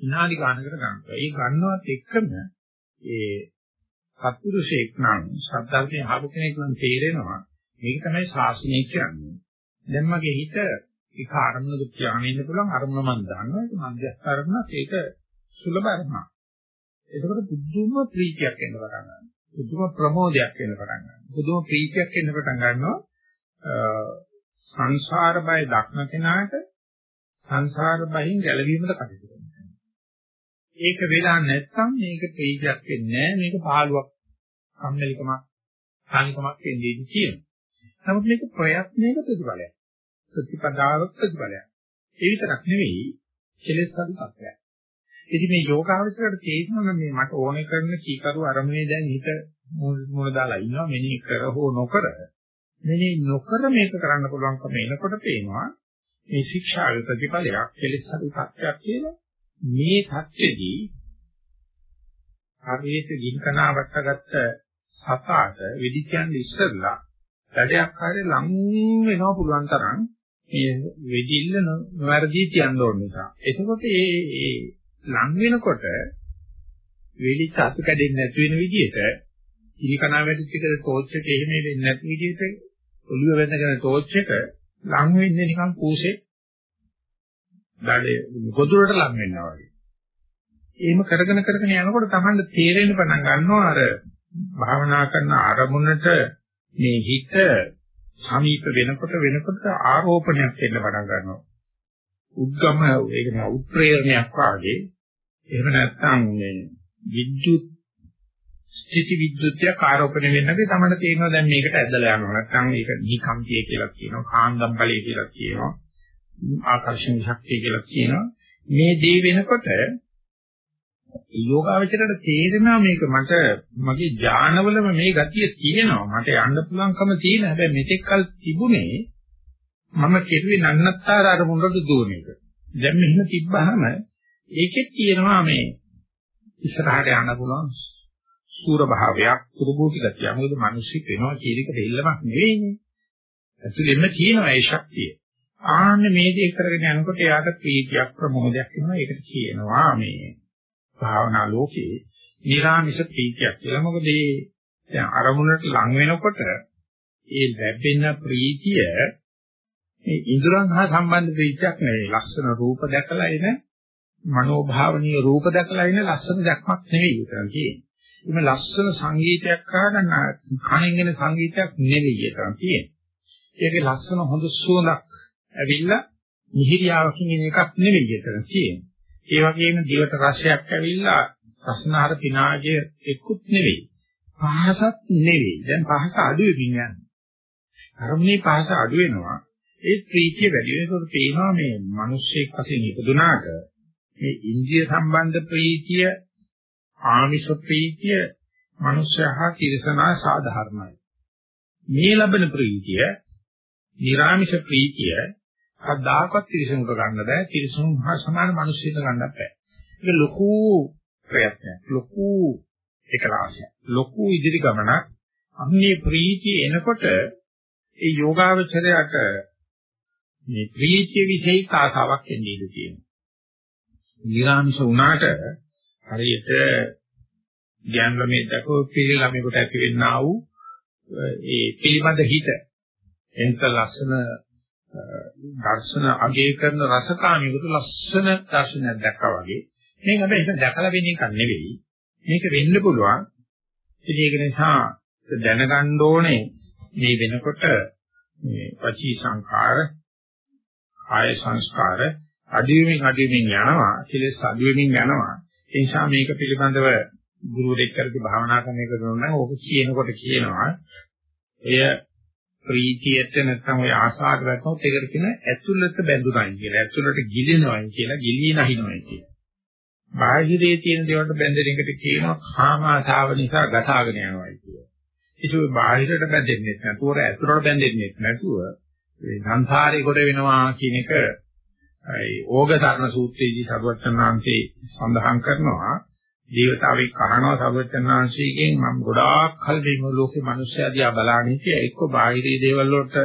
විනාඩි ගානකට ගන්නවා. ඒ ගන්නවත් එක්කම ඒ සත්පුරුෂයෙක් නම් ශ්‍රද්ධාවෙන් අහපු කෙනෙක් නම් තේරෙනවා මේක තමයි ශාසනය කියන්නේ. දැන් මගේ හිත ඒක අරමුණක ධානය ඉන්න පුළුවන් අරමුණ මම දන්නවා ඒක මධ්‍යස්ථ අරමුණක් ඒක සුලභ අරමුණක්. ඒකකට පුදුම ප්‍රීතියක් එන්න පටන් ගන්නවා. පුදුම ප්‍රමෝදයක් එන්න පටන් ගන්නවා. පුදුම ප්‍රීතියක් එන්න පටන් ගන්නවා. සංසාර බය දක්න කෙනාට සංසාර බයෙන් ගැලවීමට කටයුතු කරනවා. ඒක වෙලා නැත්නම් මේක ප්‍රීතියක් වෙන්නේ නැහැ. මේක පහළුවක් සම්මෙලිකමක් සානිකමක් වෙන්නේ කියනවා. නමුත් මේක ප්‍රයත්නයක ප්‍රතිඵලයක්. ප්‍රතිපදාවක් ප්‍රතිඵලයක්. ඒ විතරක් නෙවෙයි කෙලෙස් අඩු තත්ත්වයක්. ඉතින් මේ යෝගාවචරයට තේරෙනවා මේ මට ඕනේ කරන කීකරු අරමුණේ දැන් හිත මුල දාලා ඉන්නවා මෙනෙහි කර හෝ නොකර මෙනෙහි නොකර මේක කරන්න පුළුවන්කම එනකොට පේනවා මේ ශික්ෂාවේ ප්‍රතිඵලයක් කෙලෙස් අඩු තත්ත්වයක් කියලා මේ தත්ත්වෙදී හරියට ගින්කනා වට්ටගත්ත සතාට වෙඩි කියන්නේ ඉස්සෙල්ලා වැඩයක් හරිය ලං වෙනවා පුළුවන් තරම් මේ වෙදිල්ල නොවැරදි තියන්න ඕන නිසා. එතකොට මේ මේ ලං වෙනකොට වෙලි සතු කැඩෙන්නේ නැති වෙන විදිහට ඉනිකනා වැඩිච්ච එක ටෝච් එක එහෙම වෙන්නේ නැති විදිහට ඔළුව වෙනගෙන ටෝච් එක ලං වෙන්නේ නිකන් කූසේ දඩේ ගොදුරට ලං වෙනවා වගේ. එහෙම කරගෙන කරගෙන යනකොට Tamanne තේරෙන්න පටන් ගන්නවා අර භාවනා කරන අරමුණට මේ හිත සමීප වෙනකොට වෙනකොට ආරෝපණයක් එන්න පටන් ගන්නවා. උද්ගම ඒක නේ උත්ප්‍රේරණයක් වාගේ. එහෙම නැත්නම් මේ විද්‍යුත් ස්ථಿತಿ විද්‍යුත්ය ආරෝපණය වෙනකේ තමයි තේරෙනවා දැන් මේකට ඇදලා යනවා. නැත්නම් මේක නිකම්පිය කියලා කියනවා. කාන්දම් බලය කියලා කියනවා. ආකර්ෂණ ශක්තිය කියලා කියනවා. මේ දේ වෙනකොට යෝගාවචරයට තේරෙනවා මේක මට මගේ ඥානවලම මේ ගතිය තියෙනවා මට යන්න පුළුවන්කම තියෙන හැබැයි මෙතෙක් කල තිබුණේ මම කෙරුවේ නන්නත්තර අරමුණට දුවන එක දැන් මෙහෙම තිබ්බහම ඒකෙත් තියෙනවා මේ ඉස්සරහට යන්න පුළුවන් සූර භාවයක් පුරුභූති ගතිය මොකද මිනිස්සු වෙනවා කියන එක දෙල්ලමක් නෙවෙයිනේ ඇතුළෙන්න තියෙනවා ඒ ශක්තිය ආන්න මේ දේ කරගෙන යනකොට එයාට ප්‍රීතියක් ප්‍රමෝදයක් වෙනවා ඒකට කියනවා මේ භාවනා ලෝකේ නිරාමිෂ ප්‍රීතියක් කියලා. මොකද මේ දැන් අරමුණට ලං වෙනකොට ඒ ලැබෙන ප්‍රීතිය මේ ඉන්ද්‍රයන් හා සම්බන්ධ ප්‍රීතියක් නෙවෙයි. ලස්සන රූප දැකලා එන මනෝභාවනීය රූප දැකලා එන ලස්සන දැක්මක් නෙවෙයි උතන තියෙන්නේ. මේ ලස්සන සංගීතයක් අහන කණෙන් එන සංගීතයක් නෙවෙයි ඒතරම් තියෙන්නේ. ඒකේ ලස්සන හොඳ සුවඳක් ඇවිල්ලා මිහිරියාවකින් එන එකක් නෙවෙයි ඒතරම් තියෙන්නේ. ඒ වගේම දිවට රසයක් ඇවිල්ලා රසනාර පිනාජය එක්කුත් නෙවෙයි. පහසත් නෙවෙයි. දැන් පහස අඩු වෙමින් යනවා. අරමුණේ පහස අඩු වෙනවා. ඒ ප්‍රීතිය වැඩි වෙනකොට පේනවා මේ මිනිස්සෙක් වශයෙන් ඉපදුනාට මේ ඉන්ද්‍රිය සම්බන්ධ ප්‍රීතිය ආමිෂ ප්‍රීතිය මනුෂ්‍යහා තිරසනා සාධාරණයි. මේ ලැබෙන ප්‍රීතිය, නිර්ආමිෂ ප්‍රීතිය කවදාකවත් තිරසනුට ගන්න බෑ. තිරසනු හා සමාන මිනිස්සුන්ට ගන්නත් බෑ. ඒක ලොකු ප්‍රයත්නයක්. ලොකු එකලාසයක්. ලොකු ඉදිරි ගමනක්. අන්නේ ප්‍රීතිය එනකොට ඒ යෝගාවචරයට මේ ප්‍රීතිය විශේෂ ආසාවක් එන්නේ ඉඳී තියෙනවා. නිරාමිෂ වුණාට හරියට ඥානලමේ දකෝ පිළිලමේකට ඇති වෙන්නා වූ ඒ පිළිබඳ හිත එන්ට ලස්සන දර්ශන අගය කරන රසකාමියකට ලස්සන දර්ශනයක් දැක්කා වගේ. මේක හැබැයි ඒක දැකලා වෙන එකක් නෙවෙයි. මේක වෙන්න පුළුවන්. ඉතින් ඒක නිසා දැනගන්න ඕනේ මේ වෙනකොට මේ වචී සංඛාර, ආය සංස්කාර, අඩුවෙමින් අඩුවෙමින් යනවා කෙලෙස් අඩුවෙමින් යනවා. ඒ නිසා මේක පිළිබඳව ගුරුවරයෙක් කරපු භාවනා කරන එක දුන්නා ඕක කියනකොට කියනවා. එය ප්‍රීතියට නැත්නම් ඔය ආසාවට වැටුනොත් ඒකට කියන ඇතුළත බැඳුනයි කියලා ඇතුළට ගිලිනවයි කියලා ගිලී නැහිනවයි කියලා. බාහිරයේ තියෙන දේවල්ට බැඳෙන එකට කියනවා කාම ආශාව නිසා ගතාගෙන යනවායි කියලා. ඒක බාහිරට බැඳෙන්නේ නැතුව ඇතුළට බැඳෙන්නේ නැතුව ඒ සංසාරේ කොට වෙනවා කියන එක ඒ ඕගසරණ සූත්‍රයේදී සරුවචනාංශේ සඳහන් කරනවා දේවතාවෙක් අහනවා සරුවචනාංශයෙන් මම ගොඩාක් කල් මේ ලෝකේ මිනිස්සයා දිහා බලාගෙන හිටියා. එක්ක බාහිරී දේවල් වලට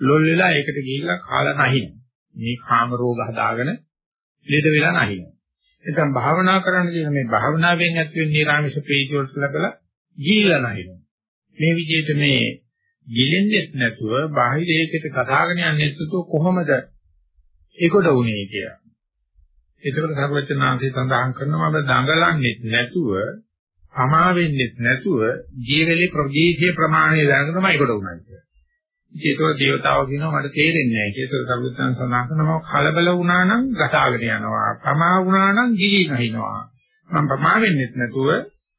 ලොල් වෙලා ඒකට ගිහිල්ලා කාලා නැහින මේ කාම රෝග හදාගෙන ලෙඩ වෙලා නැහින එතන භාවනා කරන්න කියන මේ භාවනාවෙන් ඇති වෙන නිරාමිෂ ප්‍රීතිය වලට ලැබලා ගිහිල්ලා නැහින මේ විදිහට මේ ගිලෙන්නේ නැතුව බාහිර ඒකට කතාගෙන යන්නේ නැතුව කොහොමද ඒකට උනේ කියලා. ඒකවල සර්වචනාංශය සඳහන් කරනවා මම දඟලන්නේ නැතුව සමා වෙන්නේ නැතුව ජීවලේ ප්‍රදීපයේ ප්‍රමාණය දැනගෙන තමයි ඒකට උනන්නේ කියලා. ඒකෝ දේවතාවෝ කියනවා මට තේරෙන්නේ නැහැ කියලා. ඒක සර්වචනාංශ සඳහන් කරනවා කලබල වුණා නම් ගතාගෙන යනවා. ප්‍රමා වුණා නම් ගිලී නැහිනවා. මම ප්‍රමා වෙන්නේ නැතුව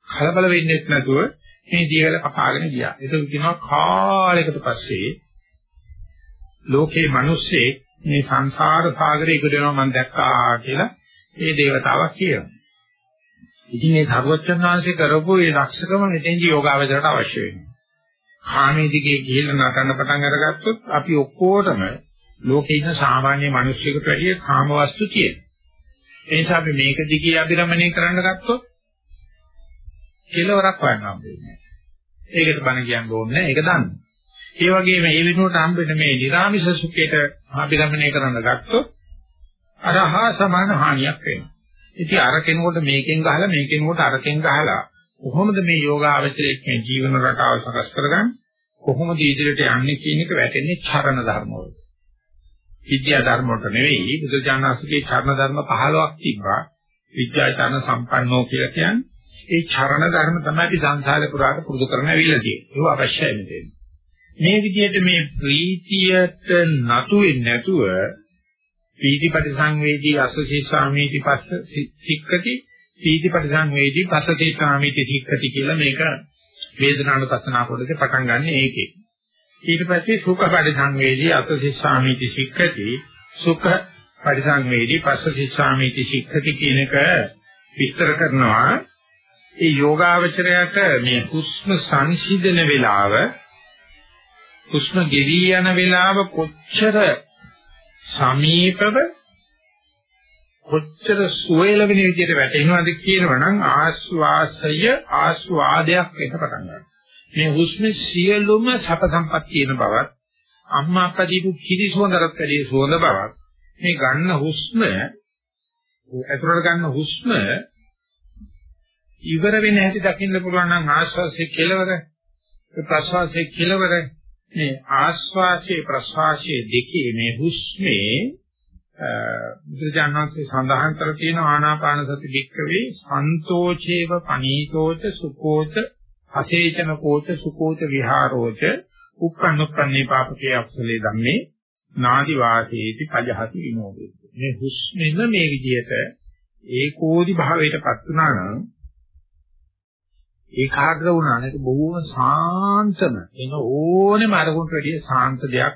කලබල වෙන්නේ නැතුව මේ දියවැල කපාගෙන ගියා. ඒක කියනවා කාලයකට පස්සේ ලෝකේ මිනිස්සේ මේ සංසාර සාගරේ ඉක්ද වෙනවා මම දැක්කා කියලා ඒ దేవතාවක් කියනවා. ඉතින් මේ ධර්මචන් වහන්සේ කරපු මේ ලක්ෂකම මෙතෙන්දි යෝගාවචරයට අවශ්‍ය වෙනවා. කාමයේ දිගේ ගිහිල්ලා නටන්න පටන් අරගත්තොත් අපි ඔක්කොටම ලෝකේ ඉන්න සාමාන්‍ය මිනිස්සුෙකුට වැඩිය කාම වස්තු තියෙනවා. ඒ නිසා අපි මේක දිගේ අභිරමණය කරන්න ගත්තොත් කෙලවරක් වයන් හම්බෙන්නේ. ඒකට බණ කියන්න ඕනේ නැහැ. ඒක දන්න. ඒ වගේම මේ වෙනුවට හම්බෙන මේ නිර්ාමිෂ සුඛයට අභිරමණය කරන්න ගත්තොත් අරහා සමාන හානියක් වෙනවා. ඉතින් අර කෙනෙකුට මේකෙන් ගහලා මේ කෙනෙකුට අරකින් ගහලා කොහොමද මේ යෝගාවචරයේ මේ ජීවන රටාව සකස් කරගන්නේ? කොහොමද ඉදිරියට යන්නේ කියන එක වැටෙන්නේ චරණ ධර්ම වල. විද්‍යා ධර්ම වලට නෙවෙයි බුදුජානනාථගේ චරණ ධර්ම 15ක් තිබ්බා. විද්‍යාචරණ සම්පන්නෝ කියලා කියන්නේ ඒ චරණ ධර්ම තමයි අපි සංසාරේ පුරාට පුරුදු කරගෙන ඇවිල්ලා තියෙන්නේ. ඒක අවශ්‍යයි මෙතෙන්. මේ විදිහට මේ ප්‍රීතියට නතු වෙන්නේ නැතුව පීතිපටි සංවේදී අසසී සාමීති පස්ස සික්කති පීතිපටි සංවේදී පස්සති සාමීති සික්කති කියලා මේක වේදනානුපස්සනා පොඩේ පටන් ගන්න ඒකේ. ඊට පස්සේ සුඛ පටි සංවේදී අසසී සාමීති සික්කති සුඛ පටි සංවේදී පස්සති සාමීති සික්කති කියන එක විස්තර කරනවා ඒ යෝගාවචරයට මේ හුස්ම සංසිඳන වේලාව හුස්ම ගෙවි යන වේලාව කොච්චර සමීපව කොච්චර සුවේල වෙන විදිහට වැටෙනවද කියනවනම් ආස්වාසය ආස්වාදයක් වෙන්න පටන් ගන්නවා. මේ හුස්මේ සියලුම සැප සම්පත් තියෙන බවත් අම්මා අප්පා දීපු කිරි සුවඳකට වැඩි සුවඳ බවක් මේ ගන්න හුස්ම ඇතුළට ගන්න හුස්ම ඉවර වෙන හැටි දකින්න පුළුවන් නම් ආශ්වාසයේ කෙලවර ප්‍රශ්වාසයේ කෙලවර මේ ආශ්වාසයේ ප්‍රශ්වාසයේ දෙකේ මේ හුස්මේ බුදුජානනාංශේ සඳහන් කර තියෙන ආනාපාන සති වික්කවේ සන්තෝෂේව පනීතෝච සුකෝච අසේචන කෝච සුකෝච විහාරෝච උප්පන්නුප්පන්නේ පාපකේ අක්ෂලේ ධම්මේ නාදි වාසේති පජහති විනෝදේ මේ හුස්මෙම මේ විදිහට ඒකෝදි භාවයටපත් වුණා නම් ඒකාග්‍ර වුණා. නේද? බොහෝම සාන්තම. එන ඕනෙම අරමුණට වැඩිය සාන්ත දෙයක්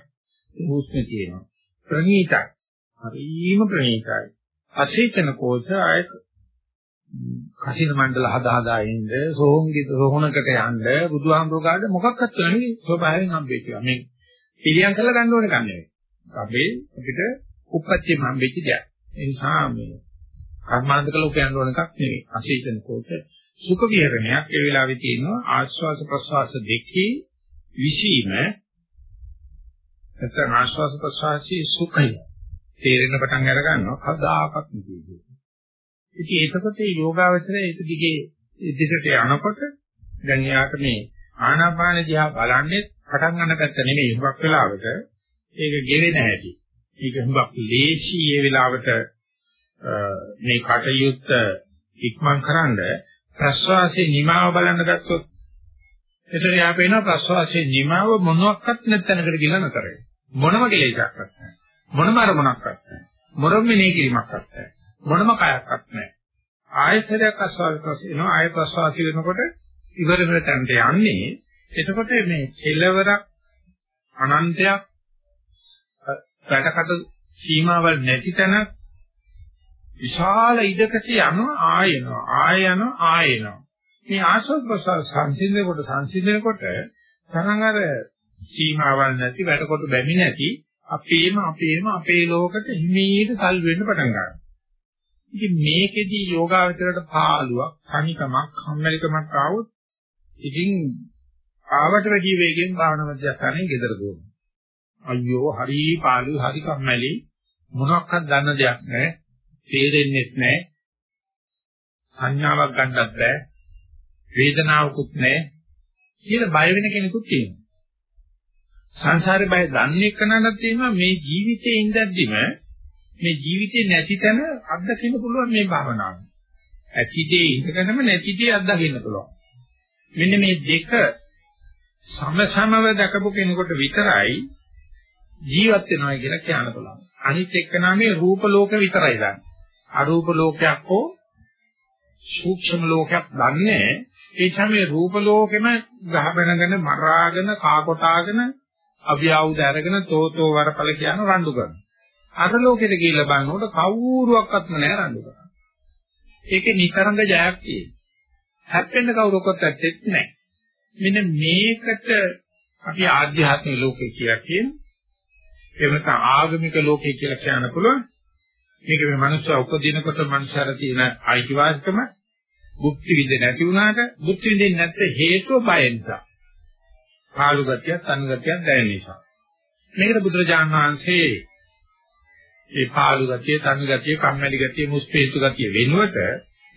හුස්මේ තියෙනවා. ප්‍රණීතයි. හරිම ප්‍රණීතයි. අසීතන කෝෂ ආය කසින මණ්ඩල හදා හදා ඉන්න සෝංගිත සෝහනකට යන්න බුදුහාමුදුරුවෝ ගාඩ මොකක්වත් වෙන්නේ ස්වභාවයෙන් හම්බෙච්ච මේ පිළියම් කරලා ගන්න ඕනේ කන්නේ අපි අපිට උපත්ති හම්බෙච්ච දෙයක්. ඒ නිසා මේ කර්මාන්ත කළ උපයන්න ඕන එකක් නෙවෙයි. අසීතන කෝෂ සුඛ විහරණයක් ඒ වෙලාවේ තියෙනවා ආස්වාස ප්‍රස්වාස දෙකේ විසීම නැත්නම් ආස්වාස ප්‍රස්වාසී සුඛය තේරෙන පටන් අර ගන්නවා කවදාකවත් නෙවෙයි. ඉතින් ඒකකොට මේ යෝගාවචරය ඒක දිගේ ඉදිරියට යනකොට දැන් යාට මේ ආනාපාන දිහා බලන්නේ පටන් ගන්න පැත්ත නෙමෙයි හුඟක් වෙලාවට ඒක ගෙවෙන හැටි. ඒක හුඟක් ලේසි ඒ වෙලාවට මේ කටයුත්ත ඉක්මන් කරන්නේ ප්‍රස්වාසයේ නිමාව බලන්න ගත්තොත් එතන යා පේනවා ප්‍රස්වාසයේ නිමාව මොනවත් නැත්නම්කට ගිල නතර මොනම කෙලෙසක්වත් නැහැ මොනම අරමුණක්වත් නැහැ මොරම් මෙනේ කිරීමක් නැහැ. මොනම කයක්වත් නැහැ. ආයතරයක් අස්වාද ප්‍රසන එනවා ආය ප්‍රසවාසි වෙනකොට ඉවර වෙන තැනට යන්නේ එතකොට මේ කෙලවරක් අනන්තයක් වැඩකට සීමාවල් නැති තැන විශාල ඉඩකට යනවා ආයනවා ආය යනවා ආයනවා මේ ආශ්‍රව ප්‍රසාර සංසිඳනකොට සංසිඳනකොට තරංග අර සීමාවල් නැති වැඩකොට බැමි නැති අපේම අපේම අපේ ලෝකෙට හිමීට සල් වෙන්න පටන් ගන්නවා. ඉතින් මේකෙදි යෝගාවචරයට පාළුවක්, කණිකමක්, කම්මැලිකමක් ආවොත් ඉතින් ආවට වැඩි වේගෙන් භාවනා මධ්‍යස්ථානයේ gedara දුවනවා. අයියෝ හරි පාළුයි හරි කම්මැලි මොනක්වත් දන්න දෙයක් නැහැ. තේරෙන්නේ නැහැ. සංඥාවක් ගන්නත් බෑ. වේදනාවකුත් නැහැ. කියලා බය වෙන කෙනෙකුත් තියෙනවා. සංසාරේ බය දන්නේ කනනක් තියෙනවා මේ ජීවිතේ ඉඳද්දිම මේ ජීවිතේ නැති තැන අත්දකින්න පුළුවන් මේ භාවනාව. ඇතිදී ඉඳගෙනම නැතිදී අත්දකින්න පුළුවන්. මෙන්න මේ දෙක සමසමව දකපු කෙනෙකුට විතරයි ජීවත් වෙනවා කියලා කියන්න පුළුවන්. අනිත් එක්කනා මේ රූප ලෝක විතරයි දන්නේ. අරූප ලෝකයක් හෝ සූක්ෂම ලෝකයක් දන්නේ ඒ තමයි රූප ලෝකෙම ගහබැනගෙන මරාගෙන කාකොටාගෙන අභියවුද අරගෙන තෝතෝ වරපල කියන රණ්ඩු කරනවා. අර ලෝකෙට ගිහිල්ලා බලනකොට කවුරුවක්වත්ම නැහැ රණ්ඩු කරන්නේ. ඒකේ නිතරංග ජයක් තියෙනවා. හැප්පෙන්න කවුරක්වත් ඇත්තෙත් නැහැ. මෙන්න මේකට අපි ආධ්‍යාත්මික ලෝකේ කියලා කියනවා. එහෙම නැත්නම් ආගමික ලෝකේ කියලා කියන්න පුළුවන්. මේක මේ මනුස්සය උපදිනකොට මනුස්සයර තියෙන අයිතිවාසිකම බුද්ධි විඳ නැති වුණාට බුද්ධි විඳින්නේ නැත්te හේතුව බය නිසා. පාළු ගතියක්, තනු ගතියක් දැනෙන නිසා. මේකට බුදුරජාණන් වහන්සේ ඒ පාළු ගතිය, තනු ගතිය, කම්මැලි ගතිය, මුස්පේසු ගතිය වෙනුවට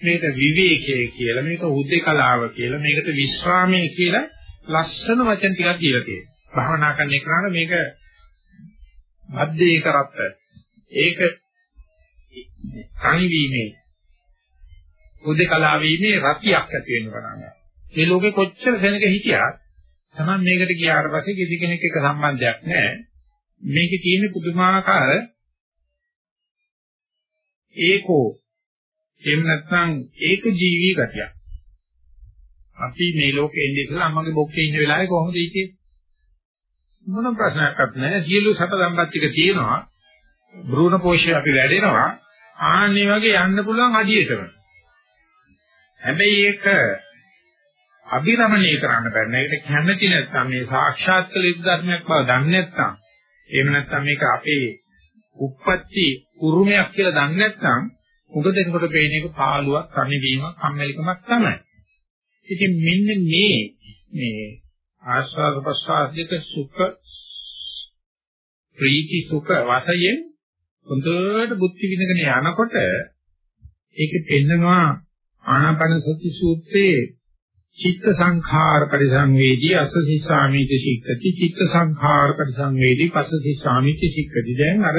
මේක විවේකයේ කියලා, මේක උද්දේකලාව කියලා, මේකට විශ්‍රාමයේ කියලා ලස්සන වචන ටිකක් දීලා තියෙනවා. භාවනා කරන එකට මේක මධ්‍යේ කරත්ත. ඒක තනිවීමේ උද්දේකලාව වීමේ රතියක් ඇති වෙන පටන් ගන්නවා. මේ ලෝකේ කොච්චර සෙනග හිටියත් Taman මේකට ගියාට පස්සේ කිසි කෙනෙක් එක්ක සම්බන්ධයක් නැහැ. මේකේ තියෙන පුදුමාකාර ඒකෝ එහෙම නැත්නම් ඒක ජීවී ගතියක්. අපි මේ ලෝකේ ඉන්නේ ඉස්සලා අම්මගේ බොක්කේ ඉන්න වෙලාවේ කොහොමද ඉන්නේ? මොන ප්‍රශ්නයක්වත් නැහැ. සියලු සත සම්පත් ටික තියෙනවා. බ්‍රූණ පෝෂය අපි වැඩෙනවා. ආන්නේ වගේ යන්න පුළුවන් අඩියටම. හැබැයි ඒක අභිරමණය කරන්න බෑ. ඒකට කැමැති නැත්නම් මේ සාක්ෂාත් කළ යුතු ධර්මයක් බව දන්නේ නැත්නම් එහෙම නැත්නම් මේක අපේ උප්පත්ති උරුමයක් කියලා දන්නේ නැත්නම් උග දෙනකොට පේන එක පාළුවක්, කණිවීමක්, කම්මැලිකමක් තමයි. ඉතින් මෙන්න මේ මේ ආස්වාද ප්‍රසආදික සුඛ ප්‍රීති සුඛ වශයෙන් හොඳට බුද්ධි විඳගෙන යනකොට ඒක පෙන්නනවා ආනාපාන සති සූත්‍රයේ චිත්ත සංඛාර පරිසංවේදී අසසිසාමිති සික්කති චිත්ත සංඛාර පරිසංවේදී පසසිසාමිති සික්කති. දැන් අර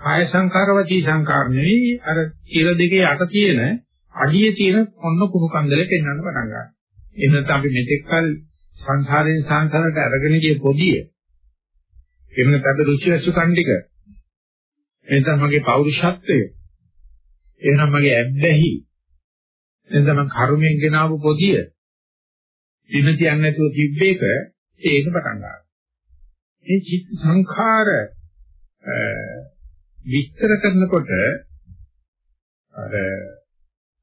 කාය සංඛාර වචී සංඛාර නෙවෙයි අර ඉර දෙකේ යට තියෙන අඩියේ තියෙන ඔන්න කුණු කන්දලේ පෙන්වන්න පටන් ගන්නවා. එහෙම නැත්නම් අපි මෙතෙක්කල් සංසාරයෙන් සංසාරයට අරගෙන ගිය පොදිය එහෙම නැත්නම් රුචි අසු කණ්ඩික එතන මගේ පෞරුෂත්වය. එහෙනම් මගේ ඇබ්බැහි. එතන කර්මයෙන් ගෙනාවු පොදිය. විම කියන්නේ නැතුව තිබ්බේක ඒක පටන් ගන්නවා. මේ චිත්ත සංඛාර විස්තර කරනකොට අර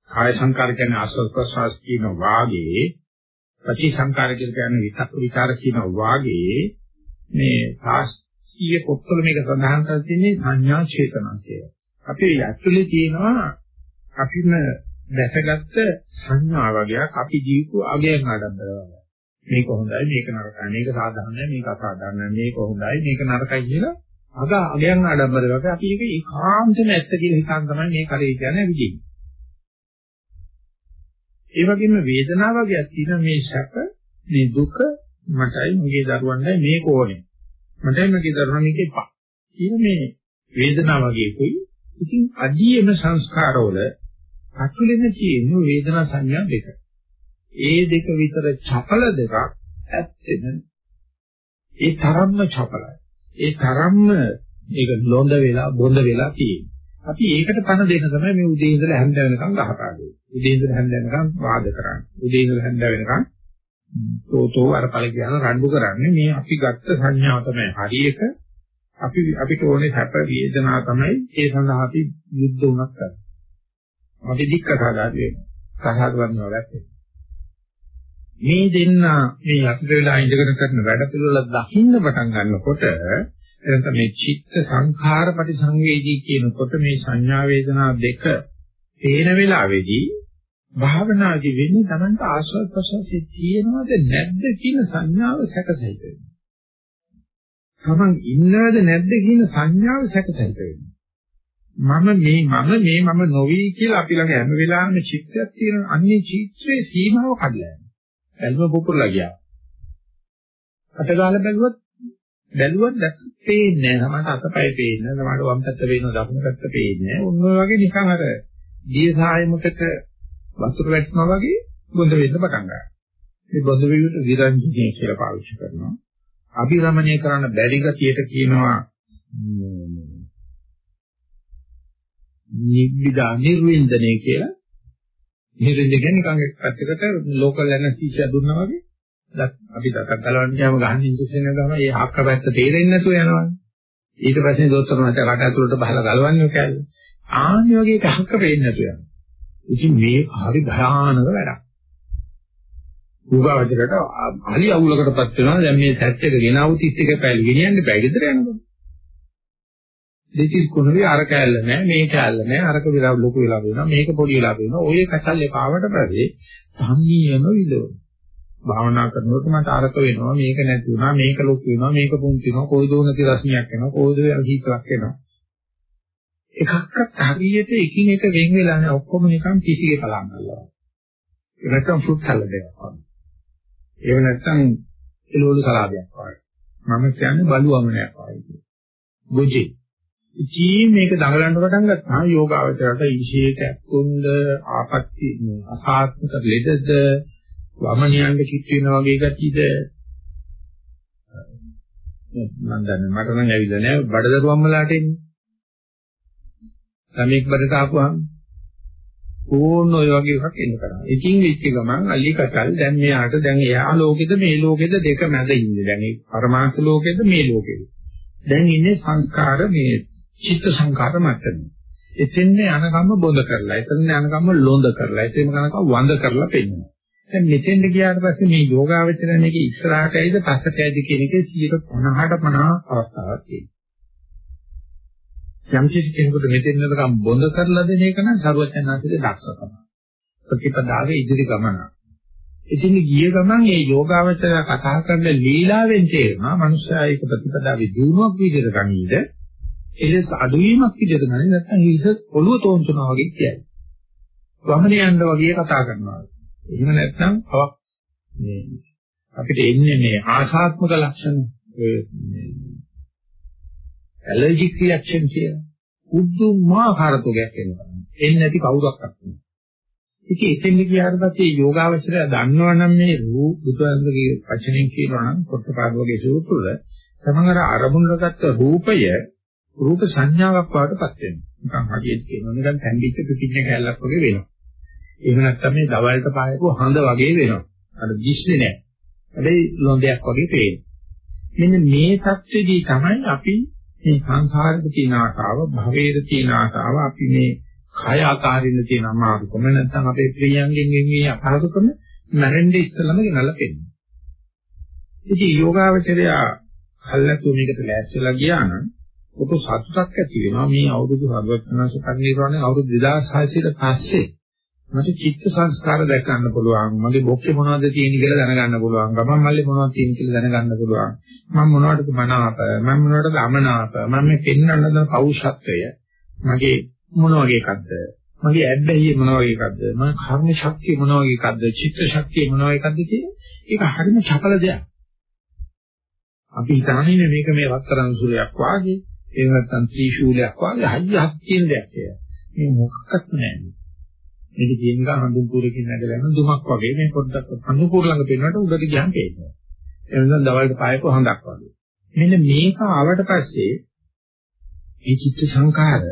කාය සංකාර කියන්නේ ආස්වාද ප්‍රසවාස කියන වාගේ පචි සංකාර කියන්නේ විතක් විචාර කියන වාගේ මේ සාස්ත්‍රීය පොත්වල මේක සඳහන් කරලා තියෙන්නේ සංඥා චේතනා කියලා. අපේ ඇතුලේ තියෙනවා අපිම දැකගත්ත සංඥා වගේක් අපි ජීවිත අගයන් ආඩම්බර වගේ. මේක හොඳයි මේක නරකයි මේක සාධාරණයි මේක අසාධාරණයි මේක හොඳයි මේක නරකයි කියලා අග අගයන් ආඩම්බර වගේ අපි ඒක ඒකාන්තම ඇත්ත කියලා හිතන් තමයි මේ කරේ කියන්නේ විදිහේ. ඒ වගේම වේදනාව වගේක් තියෙන මේ සැප මේ දුක මටයි මගේ දරුවන්ටයි මේක ඕනේ. මටයි මගේ දරුවන් මේක එපා. කියන මේ වේදනාව වගේ කොයි ඉතින් අදීයම සංස්කාරවල අතුලෙන තියෙන වේදනා සංඥා දෙක. ඒ දෙක විතර චපල දෙකක් ඇත්තෙන ඒ තරම්ම චපලයි. ඒ තරම්ම ඒක ලොඳ වෙලා බොඳ වෙලා තියෙන්නේ. අපි ඒකට පණ දෙන්න තමයි මේ උදේ ඉඳලා හැන්ද වෙනකන් ගහපාදේ. උදේ ඉඳලා හැන්ද වෙනකන් වාද කරන්නේ. උදේ ඉඳලා හැන්ද වෙනකන් තෝතෝ අර පළ කියන රණ්ඩු කරන්නේ මේ අපි ගත්ත සංඥාව තමයි හරි එක. අපි අපිට ඕනේ සැප වේදනා තමයි ඒ සඳහා අපි යුද්ධ උනක් කරන්නේ. අපි දික්ක සාදාදී වෙනවා. සහාද වන්නවා ගැත්තේ. මේ දෙන්න මේ අතර වෙලා ඉඳගෙන කරන වැඩ පිළිවෙල දකින්න පටන් ගන්නකොට එතන මේ චිත්ත සංඛාර පරිසංවේදී කියනකොට මේ සංඥා වේදනා දෙක තේන වෙලාවේදී භාවනාදි වෙන්නේ Tamanta ආස්වාද ප්‍රසවාසයේ තියෙනවද නැද්ද කියන සංඥාව සැකසහිත වෙනවා. තමන් ඉන්නවද නැද්ද කියන සංඥාව සැකසහිත වෙනවා. මම මේ මම මේ මම නොවි කියලා අපි ළඟ හැම වෙලාවෙම චිත්තයක් තියෙන අන්නේ චිත්‍රයේ සීමාව කඩලා යනවා. බැලුම පුපුරලා ගියා. අතගාලා බැලුවොත් බැලුවත් දැක්ක පේන්නේ නැහැ. සමහරට අතපය පේන්නේ නැහැ. සමහරට වම් පැත්ත පේනවා දකුණු පැත්ත පේන්නේ නැහැ. ඔන්න ඔය වගේ නිකන් අර දිය සායමකට වතුර වැටෙනවා වගේ බොඳ වෙන්න පටන් ගන්නවා. මේ බොඳ වීමට විරංජිනේ කියලා පාවිච්චි කරනවා. අභිරමණය කරන්න බැරි ගතියට කියනවා නිබ්බිදා නිර්වින්දනය කියලා. නිර්වින්ද කියන්නේ නිකන් එක් පැත්තකට ලෝකල් ඇනස්තීසියා දුන්නා වගේ අපි දතක් ගලවන්න ගියාම ගහන්න ඉන්ජෙක්ෂන් එක ගම ඒ හක්ක පැත්ත තේරෙන්නේ නැතුව යනවා. ඊට පස්සේ දොස්තර මහත්තයා කට ඇතුළට බහලා ගලවන්නේ ඔය කැලේ. ආන්නේ වගේ එක හක්ක පේන්නේ නැතුව යනවා. ඉතින් මේ හරි භයානක වැඩක්. උගාවචරයට අලි අවුලකටපත් වෙනවා. දැන් මේ සැට් එක ගෙනාවු 31 පැල් ගෙනියන්න බෑ. ගෙදර යනකොට. දෙතිස් කුණුවේ අර කෑල්ල නැහැ මේ කෑල්ල නැහැ අරක විලා ලොකු වෙලා වෙනවා. මේක පොඩි වෙලා වෙනවා. ඔය කසල් එපාවට පස්සේ සංගීයම විදෝ භාවනා කරනකොට මට අරක වෙනවා. මේක නැති වුණා. මේක ලොකු වෙනවා. මේක පුංචි වෙනවා. කොයි දෝනති රසණයක් වෙනවා කොයි දෝ හිතක් වෙනවා එකක්වත් හරියට එකින් එක වෙන් වෙලා නැහැ. ඔක්කොම නිකන් කිසිගේ කලම් කරලා ඒ නැත්තම් ෆෘට් සලාඩ් එකක් වගේ. ඒ නැත්තම් එළවලු සලාදයක් වගේ. මම කියන්නේ බලු අමනයක් වගේ. ගොජේ. ඉතින් මේක දඟලන්න පටන් ගත්තාම යෝගාවචරයට විශේෂ ඇක්කුන්ද ආපත්‍ති අසාත්මක ලෙඩද වමනියංග චිත්ත වෙනා වගේ ගතියද මම දන්නේ මට නම් ඇවිල්ලා නෑ බඩදරුවම්මලාට එන්නේ. ළමෙක් බඩට ආපුවාම ඕන ඔය වගේ එකක් එන්න කරා. ඉතින් වෙච්ච ගමන් අලි කචල් දැන් මෙයාට දැන් එයා ලෝකෙද මේ ලෝකෙද දෙක මැද ඉන්නේ. දැන් මේ පරමාර්ථ ලෝකෙද මේ ලෝකෙද. දැන් ඉන්නේ සංස්කාර මේ චිත්ත සංකාර මට්ටමේ. එතෙන් යනකම් බොඳ කරලා, එතෙන් යනකම් ලොඳ කරලා, එතෙන් යනකම් වඳ කරලා පෙන්නනවා. දැන් මෙතෙන්ද ගියාට පස්සේ මේ යෝගාවචරණයේ ඉස්සරහට ඇයිද පස්සට ඇයිද කියන එකේ 150ට 50 අවස්ථාවක් තියෙනවා. යම් කිසි කෙනෙකුට මෙතෙන් නේදකම් බොඳ කරලා දෙන එක නම් ਸਰවඥාන්සේගේ දක්ෂකම. ප්‍රතිපදාවේ ඉදිරි ගමන. ඉතින් ගිය ගමන් මේ යෝගාවචරය කතා කරන ලීලාවෙන් තේරෙනවා මනුෂ්‍යයා ඒක ප්‍රතිපදාවේ දිනුවක් විදිහට ගනීද එලෙස අඩුවීමක් විදිහට ගන්නේ නැත්නම් හිස ඔළුව තෝන්තුනවා වගේ කියයි. වහනේ යන්න වගේ කතා කරනවා. එහෙම නැත්නම් අවක් මේ අපිට එන්නේ මේ ආශාත්මක ලක්ෂණ ඇලර්ජික් රියැක්ෂන් කියලා උද්දුමාකාර තෝගයක් එනවා. එන්නේ නැති කවුරක්වත් නැහැ. ඉතින් එතෙන් ගියාට පස්සේ යෝගාවචරය දන්නවනම් මේ රූප බුදුන්ගේ වචනෙන් කියනවා නම් පොට්ටපාද වගේ සූත්‍රවල තමංගර අරමුණට ගත්ත රූපය රූප සංඥාවක් වඩටපත් වෙනවා. නිකන් හදිසියෙ කියනවා නිකන් තැම්බිච්ච පිටින්න කැලලක් වගේ වෙනවා. එහෙම නැත්නම් මේ දවල්ට පායපු හඳ වගේ වෙනවා. අර දිස්නේ නැහැ. හැබැයි ලොන්දයක් වගේ පේනවා. මෙන්න මේ தත්ත්වෙදී තමයි අපි මේ සංසාරෙක තියෙන ආසාව, භවයේ තියෙන ආසාව, අපි මේ කය ආකාරින්න තියෙන අමාරුකම නැත්නම් අපේ ප්‍රියයන්ගෙන් මේ අපහසුකම මැරෙන්නේ ඉස්සලම ගෙනල්ලා පෙන්නනවා. ඉතින් යෝගාවචරය කල්ලාතු මේකට ලෑස්තිලා ගියා නම් ඔක සතුටක් ඇති වෙනවා මේ අවුරුදු 70 පරිණිරවණේ අවුරුදු 2600 ට පස්සේ මට චිත්ත සංස්කාර දැක ගන්න පුළුවන්. මගේ බොක්කේ මොනවද තියෙන කියලා දැනගන්න පුළුවන්. ගමන් මල්ලේ මොනවද තියෙන කියලා දැනගන්න පුළුවන්. මම මොනවටද මනාප, මම මොනවටද අමනාප, මම මේ පෙන්වන්න හදන පෞෂත්වය මගේ මොන වගේ එකක්ද? මගේ ඇබ්බැහිය මොන වගේ එකක්ද? මගේ කර්ම ශක්තිය මොන වගේ එකක්ද? චිත්ත ශක්තිය මොන වගේ එකක්ද කියන ඒක හරිම චපල දෙයක්. අපි හිතන්නේ මේක මේ වත්තරන් සූරයක් වාගේ, එහෙම නැත්නම් ත්‍රිශූලයක් වාගේ හයියක් තියෙන දෙයක් කියලා. මේ මොකක්වත් නැහැ. මේක ජීන්ගා හඳුන් පුරකින් නැගලා යන දුමක් වගේ මේ පොඩ්ඩක් අනුකූල ළඟ පෙන්නට උඩට ගියන් පේනවා. ඒ නිසා දවල්ට පායක හඳක් වගේ. මෙන්න මේක ආවට පස්සේ මේ චිත්ත සංඛාර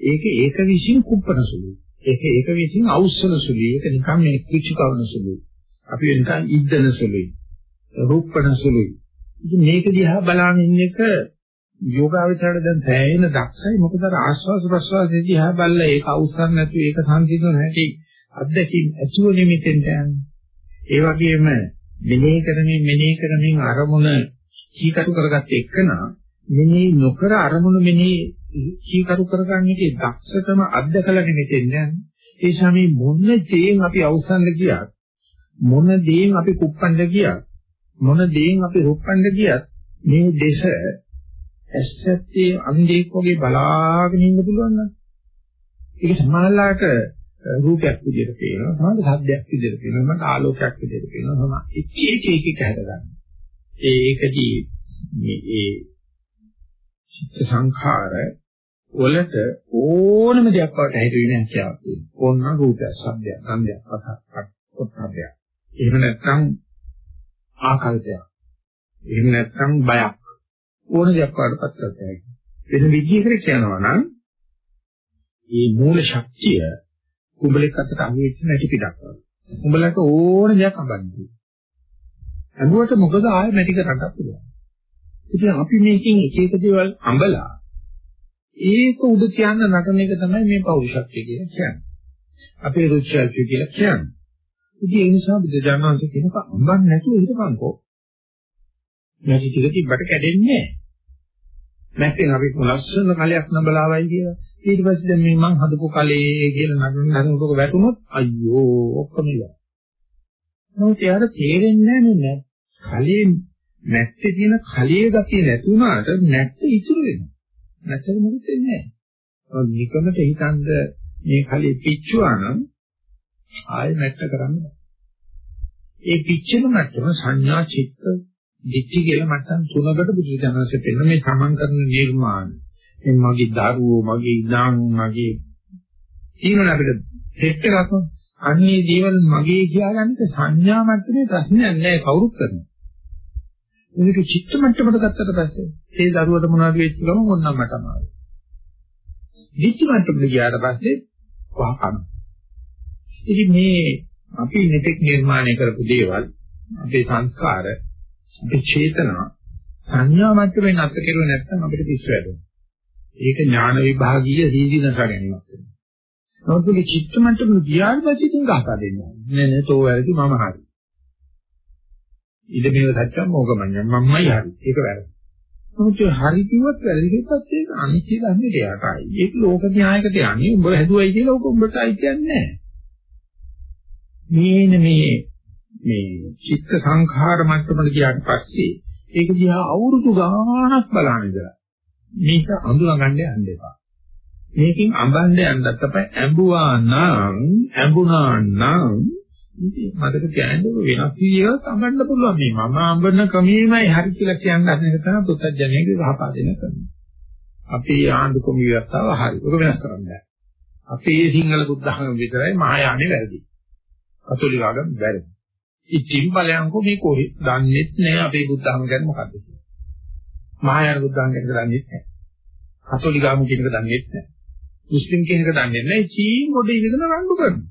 ඒක ඒක විශ්ින් කුප්පන සුළුයි. ඒක ඒක විශ්ින් අවුස්සන සුළුයි. ඒක නිකන් මේ කුචිකවන සුළුයි. අපි නිකන් ඉද්දන සුළුයි. රූපණ සුළුයි. ඉතින් මේක දිහා බලන ඉන්න එක යෝගාවචරයට දැන් තැයෙන දක්ෂයි මොකද අර ආස්වාද ප්‍රසවාසයේ දිහා බලලා ඒක අවුස්සන් නැතු ඒක සංසිඳන හැටි අත්දැකීම් ඇතුව නිමිතෙන්ට යන්නේ. ඒ වගේම මෙනෙහි කරමින් මෙනෙහි කරමින් අරමුණ කීකරු කරගත්ත එකනා මෙනෙහි නොකර අරමුණ මෙනෙහි කීකරු කරගන්න එකේ දක්ෂතම අත්දකලා නිමිතෙන් යන්නේ. ඒ සමේ මොන දේෙන් අපි අවසන්ද ගියත් මොන දේෙන් අපි කුප්පණ්ඩ ගියත් මොන දේෙන් අපි රුප්පණ්ඩ ගියත් මේ දේශ ඇස්සත්තේ අන්ධෙක් වගේ බලාගෙන ඉන්න පුළුවන් නම් ඒක සමානලාට රූපයක් විදිහට පේනවා සමහර සද්දයක් විදිහට පේනවා මට ආලෝකයක් විදිහට පේනවා සමහර එක එක එක එක හැදගන්න ඒකදී මේ ඒ චිත්ත සංඛාර වලට ඕනම දෙයක් වලට හිතුවේ නැහැ කියලා තියෙනවා. ඕන රූපයක් සද්දයක් ගන්ධයක් පහක් පොත්හබ්යක් එහෙම නැත්නම් ආකල්පයක්. එහෙම නැත්නම් බයක්. ඕන දෙයක් වලටපත් කරගන්න වෙන විදිහකට කියනවා නම් මේ මූල ශක්තිය කුඹලෙක් අතට අහුවෙච්ච නැටි පිටක් වගේ. උඹලට ඕන දෙයක් අඹන්නේ. අඹුවට මොකද ආයෙ නැටි කරන්නත් පුළුවන්. ඉතින් අපි මේකෙන් එක එක දේවල් අඹලා ඒක උඩ කියන්න නටන එක තමයි මේ පෞරුෂත්වය කියලා කියන්නේ. අපේ රුචිල්පය කියලා කියන්නේ. ඉතින් ඒ නිසා බුද්ධ ඥානන්ත කියනක අඹන්නේ නැතුව හිටපන්කෝ. නැටි ටික තිබ්බට කැඩෙන්නේ නැහැ. නැත්නම් අපි ලස්සන කලයක් නබලාවයි කියලා. ඊට පස්සේ දැන් මේ මං හදපු කලේ කියලා නගන නගනකොට වැටුනොත් අයියෝ ඔක්කොම ඉවරයි. නමුත් එයාට තේරෙන්නේ නැහැ කලේ නැත්තේ කියන කලයේ ගතිය නැතුණාට නැත්te ඉතුරු වෙනවා. නැත්නම් මොකද වෙන්නේ නැහැ. නිකමට හිතනද මේ කලේ පිච්චුවා නම් ආයෙ නැට්ට කරන්න බෑ. ඒ පිච්චෙන මට්ටම සංඥා චිත්ත දිට්ඨි කියලා මට්ටම් තුනකට බුදුජානසෙ පෙන්න මේ තමන් කරන නිර්මාණ. මේ මගේ දරුවෝ, මගේ ඉදාන්, මගේ ඊළඟ අපිට සෙට් එකක් අන්නේ දේවල් මගේ කියාගන්න සංඥා මට්ටමේ ප්‍රශ්නයක් නෑ කවුරුත් කරනවා. මේක චිත්ත මට්ටමට ගත්තට පස්සේ ඒ දරුවට මොනවද වෙච්ච ගමන් මොන්නම් මට අමාරුයි. දිට්ඨි මට්ටමට ගියාට පස්සේ වහකන. ඉතින් මේ අපි මෙතෙක් නිර්මාණය කරපු දේවල් අපේ සංස්කාර අපේ චේතනා සංඥා මට්ටමේ නැත් කෙරුවේ නැත්නම් අපිට පිස්සු වැටෙනවා. ඒක ඥාන විභාගීය සීදීනස ගැනීමක් වෙනවා. නමුත් මේ චිත්ත මට්ටම ගියාට පස්සේ ඉතින් ගහපා දෙනවා. නෑ නෑ තෝ වැරදි මම හරි. ඉද මේව සත්‍යම් මොකමඤ්ඤම් මම්මයි හරි. ඒක වැරදි. නමුත් හරි කිව්වත් වැරදි කිව්වත් ඒක අනිත්‍ය ධර්මයට යටයි. ඒක ලෝක න්‍යායකට යන්නේ උඹ හැදුවයි කියලා ඔක උඹට අයිතියක් නෑ. මේන මේ මේ චිත්ත සංඛාර මට්ටමට ගියාට පස්සේ ඒක දිහා අවුරුදු ගාණක් බලන ඉඳලා මේක අඳුනගන්න යන්න එපා. මේකෙන් අඹන්න යන්නත් අපේ ඇඹුවා නම් ඇඹුණා නම් ඉතින් මතක තියාගන්න වෙනස් විදිහකට අඹන්න පුළුවන් මේ මම අඹන ක්‍රමෙමයි හරි කියලා කියන්න හදන එක තමයි පුත්තජනයේ ගහපාදින ක්‍රමය. අපේ ආණ්ඩු කොමි ව්‍යවස්ථාව හරි. ඒක වෙනස් කරන්න බෑ. අපේ සිංහල බුද්ධ학ම විතරයි මහායානෙ වැරදි. කතෝලික ආගම වැරදි. ඉතින් බලයන්කෝ මේ කොහෙ දන්නේත් නෑ අපේ බුද්ධ학ම ගැන මොකද්ද කියලා. මහායාන බුද්ධ학ම ගැන දන්නේත් නෑ. කතෝලික ආගම කියන එක දන්නේත් නෑ. මුස්ලිම් කියන එක දන්නේ නෑ. චීන් පොඩ ඉඳගෙන රණ්ඩු කරනවා.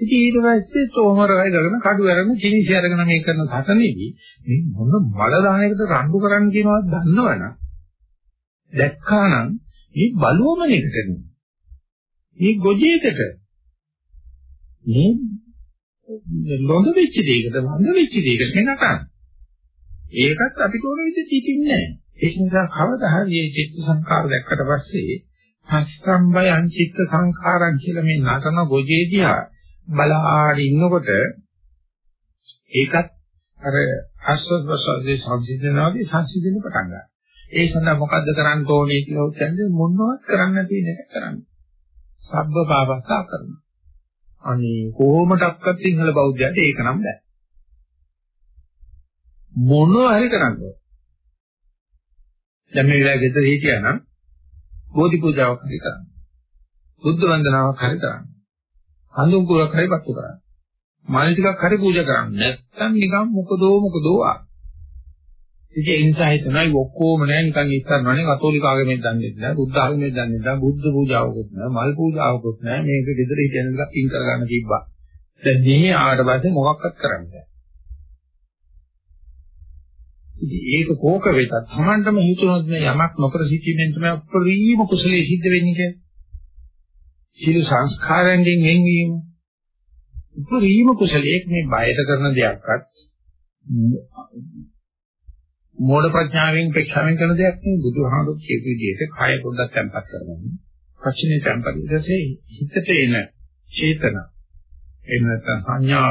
ඉතින් ඊට පස්සේ තෝමරයි දාගෙන කඩු අරගෙන කිනිසි අරගෙන මේ කරන සටනේදී මේ මොන බල දානයකට රණ්ඩු කරන්න කියනවද දන්නවනම් දැක්කානම් මේ බලුවමනයකට මේ ගොජේකට මේ ලොඳ වෙච්ච දෙයකට වඳ වෙච්ච දෙයකට නටන. ඒකත් අපිට ඕන විදිහට හිතින්නේ නැහැ. ඒ නිසා කවදා හරි මේ චිත්ත සංකාර දැක්කට පස්සේ පස්සම්බය අංචිත්ත සංඛාරං කියලා මේ නටන ගොජේදියා බලාගෙන ඉන්නකොට ඒකත් අර ආස්වාද ප්‍රසවාසයේ සංසිඳනවාගේ සංසිඳෙන්න පටන් ගන්නවා. ඒ සඳහා මොකද්ද කරන්න ඕනේ කියලා උත්තරේ මොනවද කරන්න තියෙන එක කරන්න. සබ්බ පාපස්සා කරනවා. අනේ කොහොමඩක්වත් සිංහල බෞද්ධයට ඒක නම් බෑ. මොනවා හරි කරන්න ඕන. දැන් මේ වෙලාවේ ගෙදර හිටියා නම් බෝධි පූජාවක් හරි කරන්න. බුද්ධ වන්දනාවක් හරි කරන්න. හඳුන් කුරක් හරි පත්තු කරන්න. මල් ටිකක් හරි පූජා කරන්න. නැත්තම් නිකන් මොකදෝ මොකදෝ ආ. ඉතින් ඒ නිසා හිතනවා ඔක්කොම නෑ නිකන් ඉස්සරවනේ කතෝලික ආගමෙන් දන්නේ නැහැ, බුද්ධ ආගමෙන් දන්නේ නැහැ, බුද්ධ පූජාවකුත් නැහැ, මල් පූජාවකුත් නැහැ. මේක ගෙදර හිටියන එක පින් කරගන්න තිබ්බා. දැන් මෙහි ආවට පස්සේ මොකක්වත් කරන්නේ ඉතින් ඒක කෝක වෙතත් Tamanටම හිතුනොත් මේ යමක් නොකර සිටීමෙන් තමයි උපරිම කුසලයේ සිද්ධ වෙන්නේ කියන්නේ. සීල සංස්කාරයෙන් වෙන්වීම උපරිම කුසලයේ මේ බයයට කරන දෙයක්වත් මෝඩ ප්‍රඥාවෙන් ප්‍රේක්ෂාවෙන් කරන දෙයක් නෙවෙයි බුදුහාමුදුරු කියපු විදිහට කය පොඩ්ඩක් තැම්පත් කරගන්න. ප්‍රශ්නේ තැම්පත් ඊටසේ හිතට එන චේතන එහෙම නැත්නම් සංඥා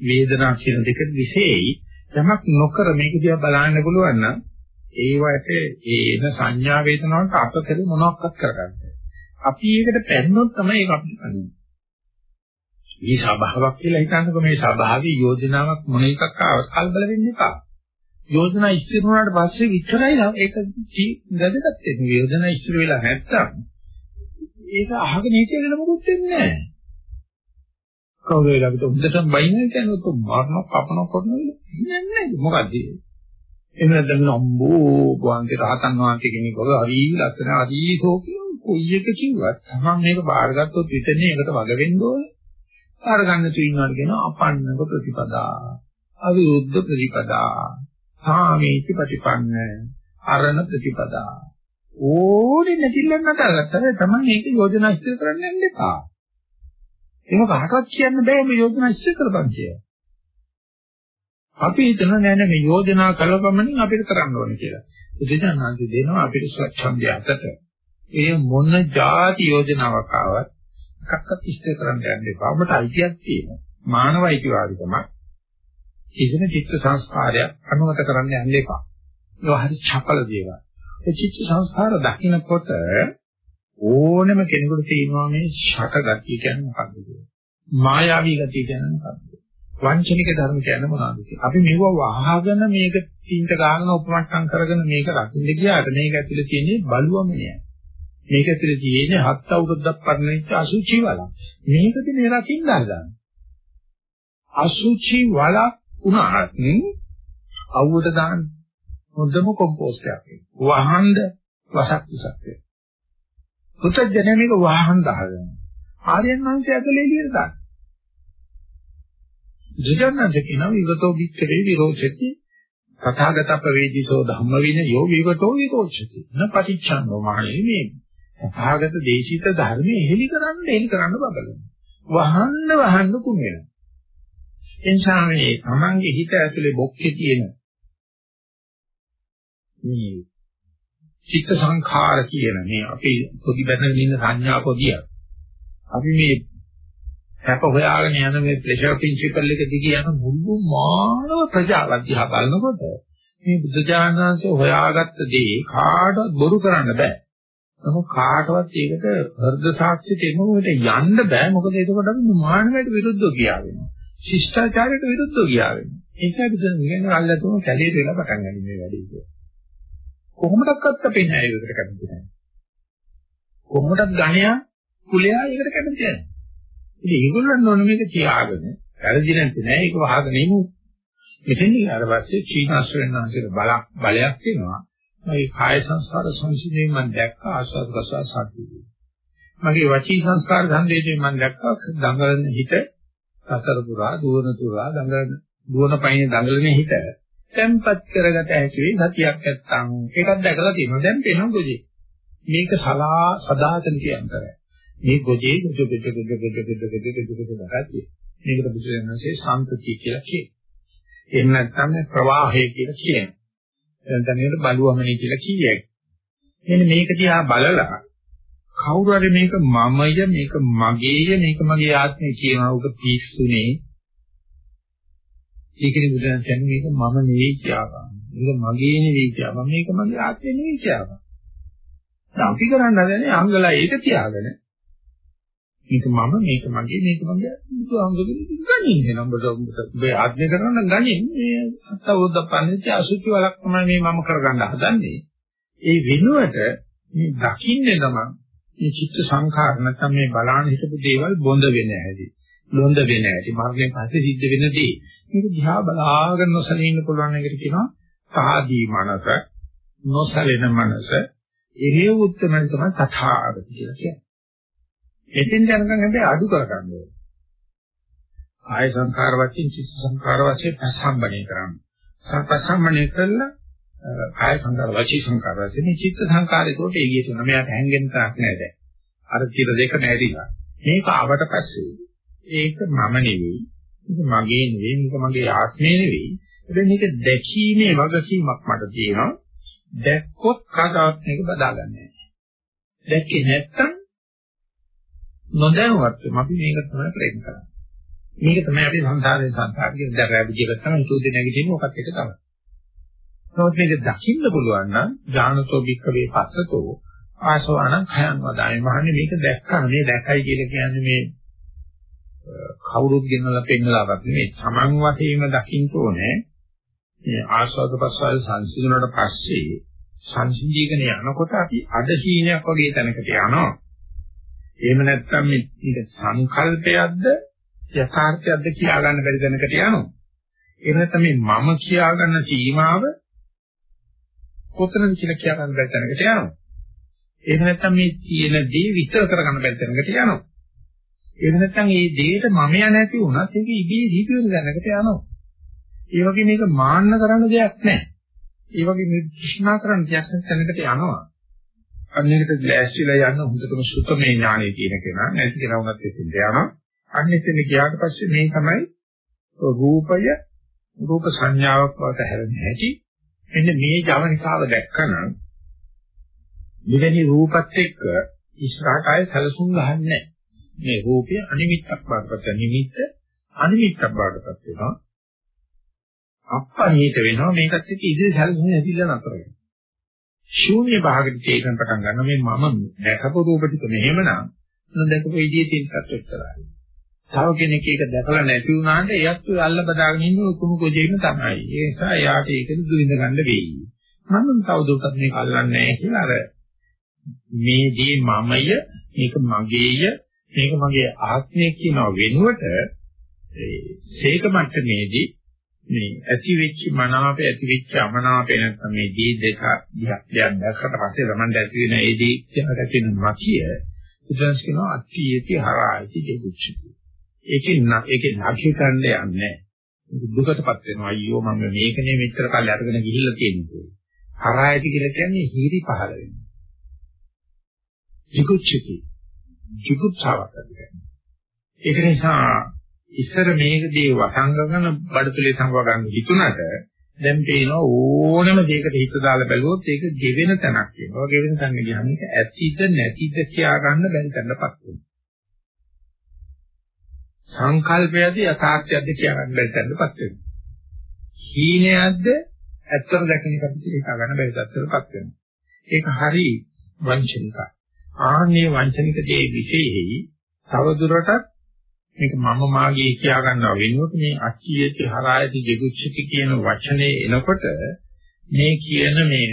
වේදනා කියන දෙක විශේෂයි යමක් නොකර මේක දිහා බලන්න පුළුවන් නම් ඒවට ඒන සංඥා වේදනාවට අපතේ මොනවක්වත් කරගන්න. අපි ඒකට පැන්නොත් තමයි ඒක අපිට අනිත්. මේ ස්වභාවයක් කියලා හිතන්නකො මේ ස්වභාවී යෝජනාවක් මොන එකක් ආවත් කලබල වෙන්න එපා. යෝජනා ඉස්තිර වුණාට පස්සේ විතරයි ඒක වැදගත් වෙන්නේ. යෝජනා ඉස්තිර වෙලා නැත්තම් ඒක අහගෙන හිටියගෙන මොකුත් වෙන්නේ නැහැ. කවුරු වෙලා අපිට හොඳටම බයින්නේ කියන්නේ તો මරණ කපන කරනවා නෑ නෑ මොකද්ද එහෙම නැත්නම් අම්බෝ ගෝන්ති රහතන් වහන්සේ කෙනෙක් වගේ හරි ලස්සන හරි සෝකිය කොයි එක කිව්වත් තමන් මේක බාරගත්තොත් විතරනේ ඒකට වග වෙන්න ඕනේ බාර ගන්න තු ඉන්නවට කියන අපන්නක ප්‍රතිපදා අවිරුද්ධ ප්‍රතිපදා සාමීති ප්‍රතිපන්න අරණ ප්‍රතිපදා ඕනේ නැතිලන්න නටගත්තා තමයි මේක යෝජනා ඉස්තර කරන්න යන්න එපා ඒක කාටවත් කියන්න බෑ මේ යෝජනා ඉස්සේ කරපන් කියලා. අපි හිතන නෑ නෑ මේ යෝජනා කළපමණින් අපිට කරන්න ඕනේ කියලා. බුදුජානනාංශ දෙනවා අපිට ස්වච්ඡන්දය අතට. ඒ මොන જાති යෝජනාවක් ආවත් එකක්වත් ඉස්සේ කරන්න යන්න එපා. ඔබට අයිතියක් තියෙනවා. මානව අයිතිවාදිකමක්. කිසිම චිත්ත සංස්කාරයක් අනුමත කරන්න යන්න එපා. ඒක හරි චපල දේවල්. ඒ චිත්ත සංස්කාර දකින්නකොට ඕනෙම කෙනෙකුට තියෙනවා මේ ෂට ගතිය කියන්නේ මොකක්ද කියලා. මායාවී ගතිය කියන්නේ මොකක්ද? වංචනික ධර්ම කියන්නේ මොනවද කියලා. අපි මෙව වහගෙන මේක තීන්ත ගන්න උපමට්ටම් කරගෙන මේක රකින්න ගියාට මේක ඇතුලේ තියෙන්නේ බලුවම නෑ. මේක ඇතුලේ තියෙන්නේ හත් අවුරුද්දක් පරණිච්ච අසුචි වල. මේකද මේ රකින්න හදන්නේ. අසුචි වල උනාත් අවුවට දාන්න හොඳම කොම්පෝස්ට් එකක්. වහන්න වසක් විසක් වෙනවා. පුතඥය මේක වාහන දාගෙන. ආර්යයන් වහන්සේ ඇතුලේ එළියට දාන්න. ජීජන්නන්සේ කියනවා විගතෝ වික්‍රේ විරෝචති තථාගත ප්‍රවේදිසෝ ධම්ම වින යෝ විගතෝ විරෝචති. න පටිච්චන්නෝ මහණෙනි මේ තථාගත දේශිත ධර්මයේ එහෙලි කරන්න එහෙලි කරන්න බබලන. වහන්න වහන්න කුණ වෙනවා. එනිසා මේ තමන්ගේ හිත ඇතුලේ බොක්කේ තියෙන මේ චිත්ත සංඛාර කියන මේ අපි පොඩි බැඳගෙන ඉන්න සංඥා පොදිය. අපි මේ හැප හොයාගෙන යන මේ ප්ලෙෂර් ප්‍රින්සිපල් එක දිගේ යන මුළු මානව ප්‍රජාව දිහා බලනකොට මේ බුද්ධජානනාංශය හොයාගත්ත දේ කාටවත් බොරු කරන්න බෑ. නමුත් කාටවත් ඒකට හෘද සාක්ෂි දෙන්නොට යන්න බෑ. මොකද එතකොට අපි මානවයට විරුද්ධව ගියා වෙනවා. ශිෂ්ටාචාරයට විරුද්ධව ගියා වෙනවා. ඒකයි බුදුන් කියන්නේ අල්ලතුම කැලේ වෙලා පටන් ගන්න මේ වැඩේ කියලා. කොහොමඩක්වත් අපේ නෑයකට කැමති නෑ. කොහොමඩක් ගණයා කුලයා ඒකට කැමති නෑ. ඉතින් ඒගොල්ලන් ඕන මේක තියාගෙන වැරදි නැති නෑ ඒක වහගෙන ඉමු. මෙතෙන් ඊට පස්සේ චීනාස්වෙන් නැන්සේට බලක් බලයක් වෙනවා. මේ කාය සංස්කාර සංසිඳීම මම දැක්කා ආස්වාද ප්‍රසවාස සාධුයි. මගේ වචී සංස්කාර සංවේදයෙන් මම දැක්කා දඟලන හිත සතර පුරා දුවන තුරා දඟලන දුවන පයින් දඟලන හිත tempat කරගත හැකි වෙයි සතියක් නැත්තම් ඒකක් දැකලා තියෙනවා දැන් පේනවා ගොජේ මේක සලා සදාතන කියන්තරයි මේ ගොජේ ගොජ ගොජ ගොජ ගොජ ගොජ ගොජ ගොජ ගොජ ගොජ මේකට බුදුරජාණන්සේ සම්පතිය කියලා කියනවා එහෙම නැත්නම් ප්‍රවාහය කියලා කියනවා දැන් මේකට බලුවමනේ කියලා කියයි මෙන්න මේක දිහා බලලා කවුරු හරි මේක මමය මේක මගේය මේක මගේ ආත්මය කියනවා උක පිස්සුනේ ඒකනේ බුදුන් කියන්නේ මේක මම නෙවෙයි කියනවා. මේක මගේ නෙවෙයි කියනවා. මේක මගේ ආත්මය නෙවෙයි කියනවා. දැන් අපි කරන්න හදන්නේ අංගලා ඒක තියාගෙන මේක මම මේක මගේ මේක මගේ බුදුහාමුදුරුවෝ ගණින් වෙනවා. ඔබ ඔබ ආත්මය කරන්න ගණින් මේ අත්වොද්ද පන්නේ අසුචි වලක් තමයි මේ මම කරගන්න හදන්නේ. ඒ වෙනුවට මේ දකින්නේ තමයි මේ චිත්ත සංඛාර නැත්නම් මේ බලාන හිටපු දේවල් බොඳ වෙන හැටි. ලොඳ වෙන ඇති මරණයෙන් පස්සේ සිද්ධ වෙන දේ. මේක දිහා බලාගෙන නොසලී ඉන්න පුළුවන් එකට කියනවා සාදී මනස, නොසලෙන මනස, එහේ උත්තරම තමයි තථාගත කියලා කියන්නේ. එතෙන් යනකම් හැබැයි අඩු කරගන්න ඕනේ. ආය සංඛාර වශයෙන් චිත්ත සංඛාර වශයෙන් පස්සම්බණය කරන්න. සම්පස්සම්බණය කළා ආය සංඛාර වචී සංඛාර වශයෙන් චිත්ත සංඛාරේ කොට එගිය තුන මෙයාට හැංගෙන්න තාක් නෑ දැන්. අර තිර දෙක නැරිලා. මේක ආවට පස්සේ ඒක මම නෙවෙයි. මේක මගේ නෙවෙයි. මේක මගේ ආත්මය නෙවෙයි. හැබැයි මේක දැකීමේ වගකීමක් මට තියෙනවා. දැක්කොත් කතාවක් මේක බදාගන්නේ නැහැ. දැක්කේ නැත්තම් නොදැනුවත්වම අපි මේක තමයි ප්‍රයත්න කරන්නේ. මේක තමයි අපි සංසාරේ සංසාරයේ දැරෑබි කියලා තමයි හිතුවේ නැගිටින්නේ ඔකත් එක තමයි. නමුත් මේක දකින්න පුළුවන් නම් ඥානතෝ භික්කවේ පස්සතෝ ආසවාන khයන් වදායි මහන්නේ මේක දැක්කම මේ දැක්කයි කියලා කියන්නේ මේ කවුරුත් ගෙනලා පෙන්නලාවත් නෙමෙයි Taman වශයෙන්ම දකින්න ඕනේ මේ ආස්වාද ප්‍රසවාස සංසිඳුණාට පස්සේ සංසිඳීගෙන යනකොට අපි අද හීනයක් වගේ තැනකට යනවා එහෙම නැත්නම් මේක සංකල්පයක්ද යථාර්ථයක්ද කියා ගන්න බැරි දැනකට යනවා. එහෙම නැත්නම් මේ මම කියා ගන්න සීමාව කොතනද කියලා කියා ගන්න බැරි දැනකට යනවා. එහෙම නැත්නම් මේ තියෙන දේ විස්තර කරගන්න බැරි දැනකට යනවා. එහෙම නැත්නම් මේ දෙයට මමයා නැති වුණත් ඒක ඉබේ දීපියන දැනකට යනවා. ඒ වගේ මේක මාන්න කරන්න දෙයක් නැහැ. ඒ වගේ නිර්දිෂ්ණා කරන්න දෙයක් නැතනකට යනවා. අන්නේකට ලෑස්තිලා යන හොඳටම සුතමේ ඥානෙ තියෙන කෙනා නැති කෙනා වුණත් එතෙන්ට යනවා. අන්නේතෙන් ගියාට පස්සේ මේ තමයි රූපය රූප සංඥාවක් බවට හැරෙන හැටි. එන්න මේ ජවනිකාව දැක්කනම් මෙවැනි රූපත් එක්ක ඉස්සරහට ආයේ සැලසුම් ගහන්නේ මේ රූපය අනිමිත්තක් බවටපත් නිමිත්ත අනිමිත්තක් බවටපත් වෙනවා. අප්පහිත වෙනවා මේකත් එක්ක ඉදිරි සැලසුම් ඇතිලා නතර වෙනවා. ශූන්‍ය භාගයට තේරෙන පටන් ගන්නවා මේ මම දැකපු රූප ටික මෙහෙමනම් නොදැකපු විදිහේ තියෙන සත්‍යයක් කරායි. තව කෙනෙක් ඒක දැකලා නැති වුණාට එයත් ඔය අල්ල බදාගෙන ඉන්න උකුණු කොජේම තමයි. ඒ නිසා එයාට ඒක දුවිඳ ගන්න වෙයි. මම තවදුරටත් මේක අල්ලන්නේ නැහැ කියලා අර මේ දේ මමය, මේක මගේය, මේක මගේ ආත්මය කියන වෙනුවට ඒ සීක මට්ටමේදී මේ ඇති වෙච්ච මනාපය ඇති වෙච්ච අමනාපය නැත්නම් මේ දී දෙක දෙයක් දැක්කට පස්සේ තමයි ඇති වෙන ඒ දී කියකට කියන මකිය ඉතින්ස් කියනවා අත්‍යීති හරායිති දෙකුච්චි ඒකේ ඒකේ නැක්ෂි කන්න යන්නේ දුකටපත් වෙනවා. අයියෝ මම මේකනේ මෙච්චර කල් අරගෙන ගිහිල්ලා තියෙන්නේ. හරායිති කියලා කියන්නේ හීරි පහළ වෙනවා. ජිකුච්චි ජිකුච්චාවක් කියන්නේ ඒක නිසා ඉස්සර මේකදී වසංගකන බඩතුලේ සංගව ගන්න හිතුණට දැන් පේනවා ඕනම දෙයකට හිත දාලා බැලුවොත් ඒක ගෙවෙන තැනක් වෙනවා. ගෙවෙන තැන ගියාම ඒක ඇතිද නැතිද කියා ගන්න බැරි තැනටපත් වෙනවා. සංකල්පයද යථාර්ථයද කියා ගන්න බැරි තැනටපත් වෙනවා. හීනයක්ද ඇත්තම දැකන එකද කියලා ගන්න බැරි තැනටපත් වෙනවා. ඒක හරි වංචනිකයි. ආන්නේ වංචනික දේ විශේෂයි තවදුරටත් මේක මම මාගේ කියා ගන්නවා වෙනුවට මේ අච්චියති හරායති ජෙගුච්චති කියන වචනේ එනකොට මේ කියන මේ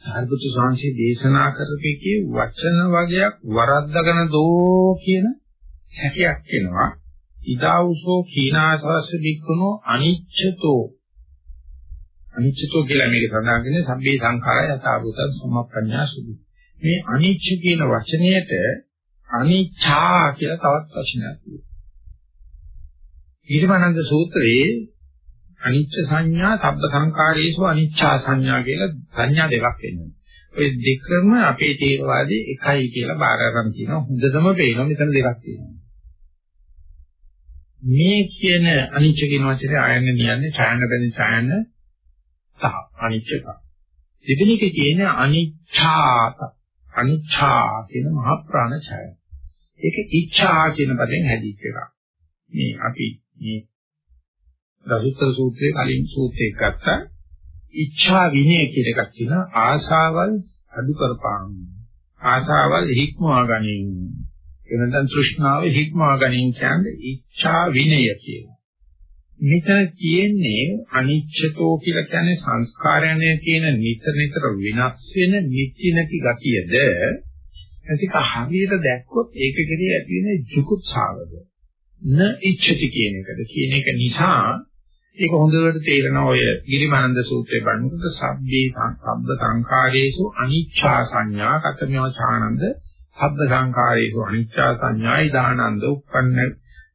සාර්වතු සංසි දේශනා කරපේකේ වචන වගයක් වරද්දගෙන දෝ කියන සැකයක් එනවා. ඉදාවුසෝ කීනාසවස්ස වික්කනෝ අනිච්චතෝ අනිච්චතෝ කියලා මේක සඳහන් කරන්නේ සම්බේ සංඛාරය යථාභූත සම්මප්පඤ්ඤා සුදු. මේ අනිච්ච කියන වචනයට අනිච්චා කියලා තවත් වචනයක් තියෙනවා. ඊර්මනන්ද සූත්‍රයේ අනිච්ච සංඥා, තබ්බ සංකාරයේසු අනිච්චා සංඥා කියලා සංඥා දෙකක් එනවා. ඔය දෙකම අපේ තේරවාදී එකයි කියලා බාර ගන්න තියෙනවා. හොඳටම පේනවා මෙතන දෙකක් තියෙනවා. මේ කියන අනිච්ච කියන වචනේ ආයන්න නියන්නේ ඡායන බැඳි ඡායන සහ අනිච්චක. දෙවෙනි එකේ තියෙන අනිච්ඡාත අනිච්ඡා කියන මහ ප්‍රාණ ඡායන. ඒක ඉච්ඡා කියන පදයෙන් හැදිච්ච එකක්. මේ අපි මේ රසුත්තර සූත්‍රයේ කලින් සූත්‍රයක් ගත්තා. ඉච්ඡා විනය කියන එකක් තියෙනවා ආශාවල් අඩු කරපාන. ආශාවල් හික්මවා ගැනීම. එනනම් තෘෂ්ණාව හික්මවා ගැනීම කියන්නේ ඉච්ඡා විනය කියනවා. මෙතන තියෙන්නේ අනිච්චතෝ කියලා කියන්නේ සංස්කාරයනේ කියන නිතර නිතර වෙනස් වෙන නිත්‍ය නැති ගතියද? ඒක හරියට දැක්කොත් ඒක කෙරේ ඇති වෙන ජුකුප්සාවද න ඉච්ඡති කියන එකද? කියන එක නිසා ඒක හොඳට තේරෙනවා ඔය ගිරිමානන්ද සූත්‍රයේ බලනකොට සබ්බේ සබ්බ සංඛාරේසු අනිච්ඡා සංඥා කතමෝ ඡානන්ද සබ්බ සංඛාරේසු අනිච්ඡා සංඥායි දානන්ද උප්පන්න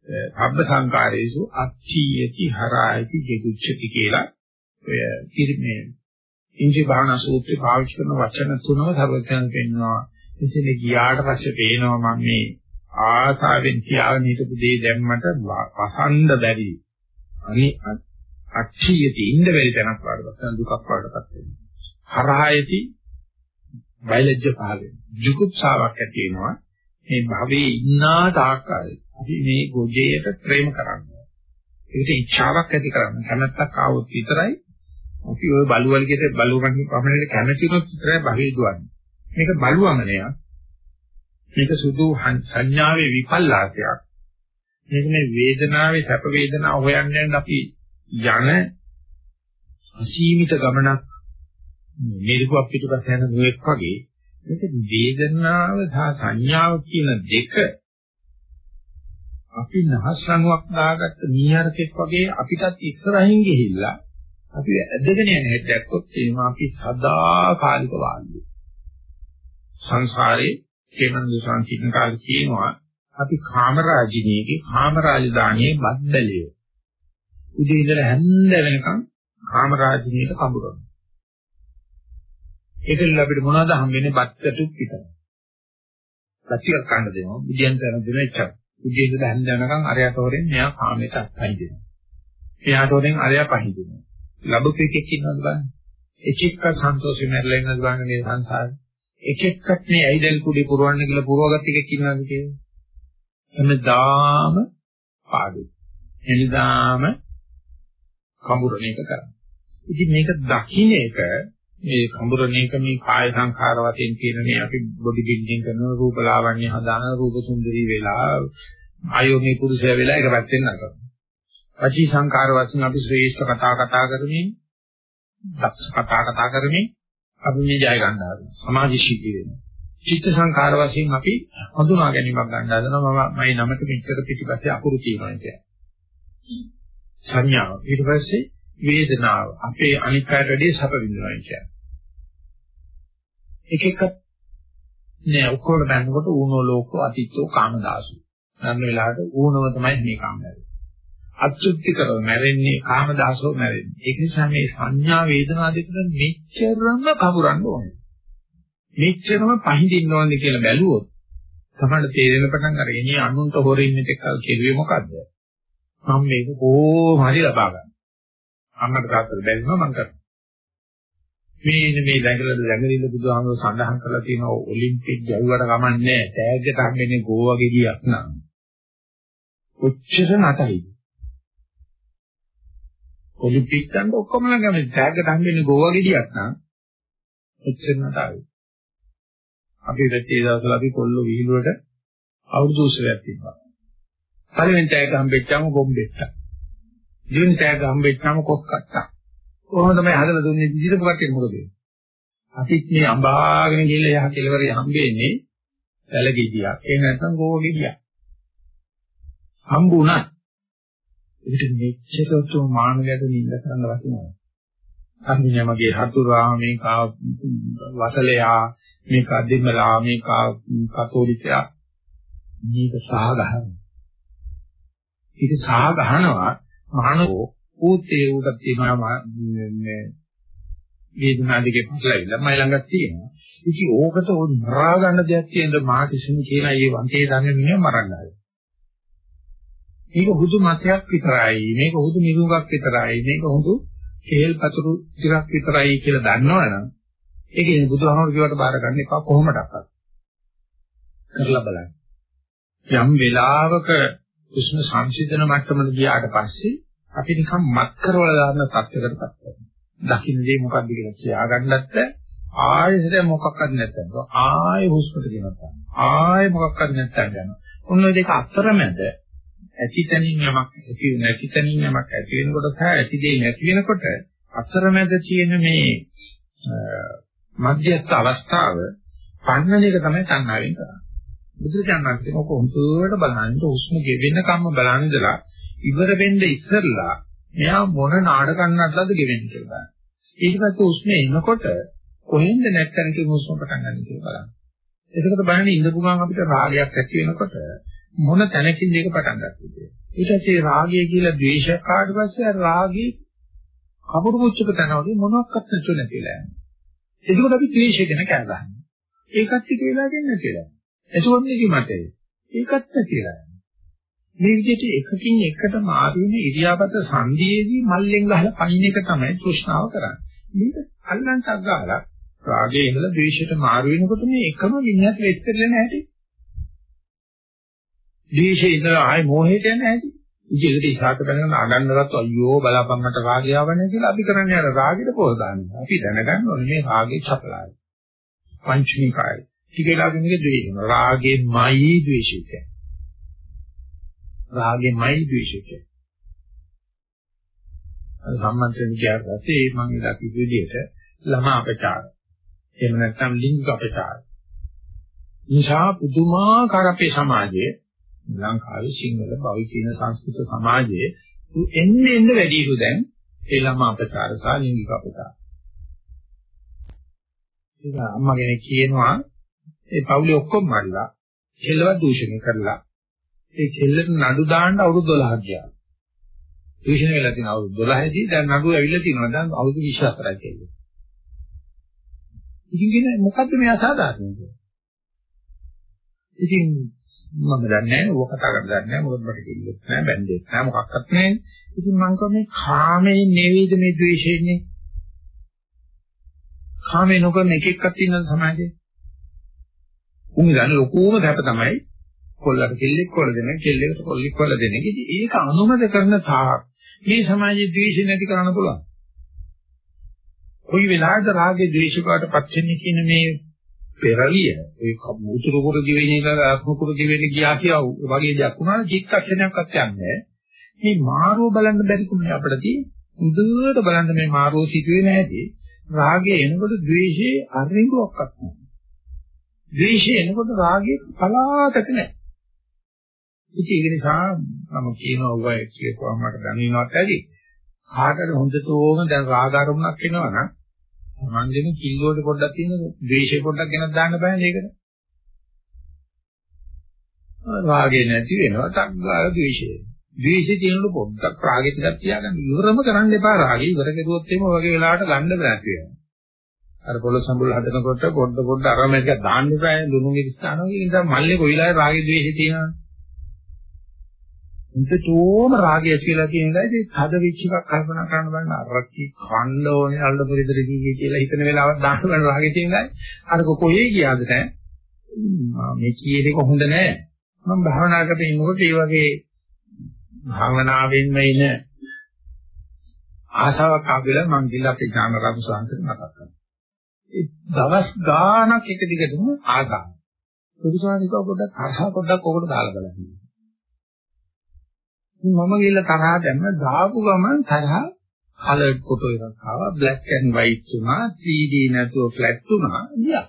සබ්බ සංඛාරේසු අච්චීයති හරායති ජෙදුච්ඡති කියලා ඔය කිරිමේ ඉන්ද්‍රිය භාවනා සූත්‍රේ පාවිච්චි කරන වචන තුනම සර්වඥයන් පෙන්වනවා ඉතින් ගියාට පස්සේ පේනවා මම මේ ආසාවෙන් කියාගෙන හිටපු දේ දැම්මට වසන්ද බැරි. අනි අච්චියති ඉන්න බැරි තැනක් වඩපත් දුකක් වඩපත් වෙනවා. හරහායති බයලජ්ජ පහලෙන්. ජුකුප්සාවක් ඇති වෙනවා. මේ භවයේ ඉන්නා තාක්කල් අපි මේ ගොජේට ප්‍රේම කරන්නේ. ඒකට ඉච්ඡාවක් ඇති කරන්න. කැමැත්තක් ආවොත් විතරයි අපි ওই බලුවල්ගෙට බලුවන් පමණට කැමැතිනොත් විතරයි භවයේ දුවන්නේ. මේක බලුවමනයක්. මේක සුදු සංඥාවේ විපල්ලාසයක්. මේක මේ වේදනාවේ සැප වේදනා හොයන්නේ අපි යන අසීමිත ගමනක් නිරුපක් පිටපස්ස යන නුවෙක් වගේ මේක වේදනාව සහ සංඥාව කියන දෙක අපි නහස්සනුවක් දාගත්ත මීහරකෙක් වගේ අපිටත් ඉස්සරහින් ගිහිල්ලා අපි ඇදගෙන යන හැටි දැක්කොත් එනවා අපි සදාකාලික වාල්ලු සංසාරේ හේමන්ද සංකීර්ණ කාලේ කියනවා අපි කාමරාජිනීගේ කාමරාජධානියේ බද්දලිය. උදේ ඉඳලා හැන්ද වෙනකන් කාමරාජිනියට කඹරනවා. ඒකෙන් අපිට මොනවද හම්බෙන්නේ බත්තටු විතරයි. ලක්ෂයක් ගන්න දෙනවා. බුදියන් කරන දෙන එච්චර. උදේ ඉඳලා හැන්ද වෙනකන් අරයට හොරෙන් මෙයා කාමයට අත්හයි දෙනවා. එයාට හොරෙන් අරයා පහි දෙනවා. ලැබුපු එකෙක් ඉන්නවද බලන්න. එක එක සන්තෝෂෙ මැරලා ඉන්නවද බලන්න මේ සංසාරේ. එක එක්කත් මේ ඇයිදල් කුඩේ පුරවන්න කියලා පුරවගත් එකෙක් ඉන්නවද කියලා. හැමදාම පාඩු. හැමදාම කඹුරණ එක කරන්නේ. ඉතින් මේක දකින්න එක මේ කඹුරණ එක මේ කාය සංඛාර වශයෙන් තියෙනනේ අපි බොඩි බිල්ඩින් කරන රූප ලාවන්‍ය හදාන රූප සුන්දරී වෙලා ආයෝමී පුරුෂය වෙලා එක පැත්තෙන් නතර. වචී සංඛාර වශයෙන් අපි ශ්‍රේෂ්ඨ කතා කතා කරමින් දක්ෂ කතා කතා කරමින් අපි මේ ජය ගන්න හදනවා. සමාජශීලී වෙනවා. චිත්ත සංකාර වශයෙන් අපි හඳුනා ගැනීමක් ගන්න හදනවා. මම මයි නමට මෙච්චර පිටිපස්සේ අකුරු තියෙනවා කියන්නේ. සංඥාව. ඊට පස්සේ වේදනාව. අපේ අනික් අයට වැඩිය සැප විඳිනවා කියන්නේ. එක එක නෑ ඔක්කොම බැලනකොට ඌනෝ ලෝකෝ අතිත්තෝ කාමදාසු. ගන්න වෙලාවට ඌනව තමයි මේ කාමදාසු. අතෘප්ති කරව මැරෙන්නේ කාමදාසෝ මැරෙන්නේ. ඒක නිසා මේ සංඥා වේදනා දෙක මෙච්චරම කවුරන්න ඕනේ. මෙච්චරම පහඳින්න ඕනේ කියලා බැලුවොත් තමයි තේරෙන පටන් අරගෙන ඉන්නේ අනුන්ට හොරින් මෙතෙක් කල් කෙරුවේ මොකද්ද? මම මේක කොහොම හරි ලබා ගන්න. අම්මට තාත්තට බැරිම මම කරනවා. මේ මේ දැඟලද දැඟලිල්ල බුදුහාමුදුර සඳහන් කරලා තියෙන ඔලිම්පික් ගැහුවට කමන්නේ නැහැ. තෑග්ගට හම්බෙන්නේ ගෝවා ගෙඩියක් නං. කොච්චර නටයිද? ඔලිම්පික් ගන්න ඔක්කොම ළඟම තෑග්ගට හම්බෙන්නේ ගෝවා ගෙඩියක් නම් එච්චර නටාවේ. අපි වැටේ දවසල අපි කොල්ල විහිළුවට අවුරුදු උත්සවයක් තිබ්බා. පළවෙනි තෑග්ග හම්බෙච්චාම බොම්බෙට්ට. දෙවෙනි තෑග්ග හම්බෙච්චාම කොස් කට්ටා. කොහොමද තමයි හදලා දුන්නේ විදිහට කට්ටිය මොකද වෙන්නේ? අපිත් මේ අඹාගෙන ගිහලා යහ කෙලවරේ හම්බෙන්නේ පැලගෙඩියක්. ඒ නැත්නම් ගෝවා ගෙඩියක්. හම්බුණා ඒකට මෙච්චර උතුම් මානවයට නිඳ කරන්න වටිනවා. අන්නේ මගේ හතුරා මේක වසලයා මේක අදිමලා මේක කතෝලිකයා මේක සාගහන. ඒක සාගහනවා මානවෝ ඌතේ උඩ තියෙනවා මේ වේදනාදිගේ පසලවිලා මයි ළඟක් තියෙනවා. ඉතින් ඕකට ඕන මරා ගන්න දෙයක් තියෙනද මාතිසින් කියන ඒ වන්තේ දන්නේ මිනිහ මරන්නයි. මේක හුදු මතයක් විතරයි. මේක හුදු නිරුගක් විතරයි. මේක හුදු කේල් පතුරු ටිකක් විතරයි කියලා දන්නවනම් ඒකේ බුදුහාමුදුරු කියවට බාර ගන්න එපා කොහොමඩක්වත්. කරලා බලන්න. යම් වෙලාවක කුෂ්ණ සංසිඳන මට්ටමට ගියාට පස්සේ අපි නිකන් මත් කරවල දාන තත්ත්වයකටපත් වෙනවා. දකින්න දේ මොකක්ද කියලා කියාගන්නත් ආයෙත් මොකක්වත් නැත්නම් ආයෙ හුස්මට ගෙනත් ආයෙ මොකක්වත් නැත්නම් යනවා. ඔන්න ඔය දෙක අතරමැද ඇතිතනින් යමක් ඇති නැතිතනින් යමක් ඇති වෙනකොට සහ ඇති දෙයක් නැති වෙනකොට අතරමැද තියෙන මේ මධ්‍යස්ථ අවස්ථාව පන්නන එක තමයි තණ්හාවෙන් කරන්නේ. බුදුචානන්සේ මොක හොඳට බලන්න උස්ම ගෙවෙන කම්ම බලන් ඉඳලා ඉවර වෙන්න ඉස්සෙල්ලා මෙයා මොන නාඩකම් නටලාද ගෙවෙන්නේ කියලා බලන්න. ඊට පස්සේ උස්ම එනකොට කොහෙන්ද නැත්තන් කියන උස්ම පටන් ගන්න කියලා බලන්න. එතකොට බලන්න ඉඳපු ගමන් අපිට රාගයක් ඇති වෙනකොට මොන තැනකින්ද ඒක පටන් ගත්තේ. ඊට පස්සේ රාගය කියලා ද්වේෂයක් ආවට පස්සේ රාගී කපුරු පුච්චක තනවලු මොනක්වත් නැතුව නැතිලා යනවා. එතකොට අපි ද්වේෂය ගැන කෑ ගන්නවා. ඒකත් ටික වෙලා දෙන්න කියලා. එතකොට නිදි මතේ. ඒකත් නැතිලා යනවා. මේ විදිහට එකකින් එකට මාරුන ඉරියාපත සංදීයේදී මල්ලෙන් ගහලා පයින් එක තමයි තෘෂ්ණාව කරන්නේ. මේක අල්ලන්ට අග්ගාලා රාගයේ ඉඳලා ද්වේෂයට මාරු වෙනකොට මේ එකම විඤ්ඤාත වෙච්චෙන්නේ නැහැටි. ද්වේෂයේ ඉඳලා ආයි මොහේට යන්නේ නැහැටි. ඉතින් ඒකට ඉසాత කරගෙන අගන්නවත් අයියෝ බලාපන්නට රාගය ආවනේ කියලා අපි කරන්නේ අර රාගෙට පොල් දාන්නේ. අපි දැනගන්න ඕනේ මේ රාගේ චපලයි. පංචනිකායි. ටිකලාගෙන මේක ද්වේෂන. රාගෙමයි ද්වේෂිත. රාගෙමයි ද්වේෂිත. අර සම්මන්ත්‍රණ කියartifactId මම ඉඳලා කිව්ව විදිහට ළමා අපචාර. එහෙම නැත්නම් ලිංග අපචාර. නිසා පුදුමාකාර අපේ සමාජයේ ලංකාවේ සිංහල බෞද්ධ සංස්කෘත සමාජයේ එන්නේ එන්නේ වැඩිලු දැන් ඒ ළමා අපචාර සහ ලිංගික අපචාර. ඒක අම්මා කෙනෙක් කියනවා ඒ පවුලේ ඔක්කොම මරලා කෙල්ලව දූෂණය කරලා ඒ කෙල්ලට නඩු දාන්න අවුරුදු 12ක් ගියා. දූෂණය වෙලා තියෙන අවුරුදු 12 දී දැන් නඩුව ඇවිල්ලා තියෙනවා දැන් අවුරුදු 24යි කියලා. ඉතින් මොකද්ද මේ අසාධාරණද? ඉතින් මම දන්නේ නැහැ ඌව කතා කරලා දන්නේ නැහැ මොකද මට කිව්වෙත් නැහැ බැන්දෙත් නැහැ මොකක්වත් නැහැ ඉතින් මම කව මේ කාමයේ නෙවෙයිද මේ ද්වේෂයන්නේ කාමේ නොකරන එක එක්කක් තියෙන සමාජයේ උන් ගන්න ලොකුම දැප තමයි කොල්ලට කෙල්ලෙක් කොල්ල දෙන කෙල්ලෙකුට කොල්ලෙක් කොල්ල දෙන. එක ඉතින් ඒක අනුමත කරන තාක් මේ සමාජයේ ද්වේෂය නැති කරන්න පුළුවන්. කොයි වෙලාවද රාගේ ද්වේෂකවටපත් වෙන්නේ කියන මේ පෙරලිය ඒ උතුරු කුරු දිවෙන එක අක්මු කුරු දිවෙන ගියා කියලා වගේ දෙයක් වුණා චිත්තක්ෂණයක්වත් යන්නේ මේ මාරුව බලන්න බැරි කුමනේ අපිටදී හොඳට බලන්න මේ මාරුව සිදුවේ නැහැදී රාගය එනකොට ද්වේෂයේ අරිඟුවක්වත් නැහැ. ද්වේෂය එනකොට රාගයේ පලාතක නැහැ ඉතින් ඒක නිසා මම කියනවා ඔය කියපුවා මට දැනෙනවත් ඇති කාටද හොඳටම දැන් රාග අරමුණක් එනවනම් මංගෙම කිල්ලෝට පොඩ්ඩක් තියෙන ද්වේෂය පොඩ්ඩක් ගෙනත් දාන්න බෑනේ ඒකට. රාගේ නැති වෙනවා තග්ගාල ද්වේෂය. ද්වේෂය තියෙනකොට පොඩ්ඩක් රාගෙ ටිකක් තියාගන්න. ඉවරම කරන්න එපා රාගේ ඉවර කෙරුවොත් එimhe වගේ වෙලාවට ගන්න බෑ අර පොළොස් සම්බුල් හදනකොට පොඩ පොඩ අරමැක දාන්න එපා ලුණු මිරිස් දානවා. ඒ නිසා මල්ලේ කොයිලාවේ රාගේ ද්වේෂය තියෙනවා. උන්ටෝම රාගය කියලා කියන එකයි ඒ තද වෙච්ච එකක් කල්පනා කරන්න බලන්න. අරක්ටි කන්න ඕනේ අල්ල පරිදර දීගේ කියලා හිතන වෙලාවක් දාන්න බලන රාගය තියෙනයි අර කොහේ ගියාද නැහැ මේ කියන එක හොඳ නැහැ. මම භාවනා කරලා ඉන්නකොට ඒ වගේ භාවනාවෙන්ම ඉන ආශාවක් ආවිලා මම ගිහලා අපේ ඥානරාම සාන්තට මතක් කරනවා. ඒ දවස් ගාණක් එක දිගටම ආදාන පුදුසානික පොඩ්ඩක් අරහා පොඩ්ඩක් ඔකට දාලා බලන්න මම ගිහලා තරහ දැම්ම දාපු ගමන් තරහ කලර්ඩ් ෆොටෝ එකක් ආවා බ්ලැක් ඇන්ඩ් වයිට් තුනා 3D නැතුව ෆ්ලැට් තුනා ගියා.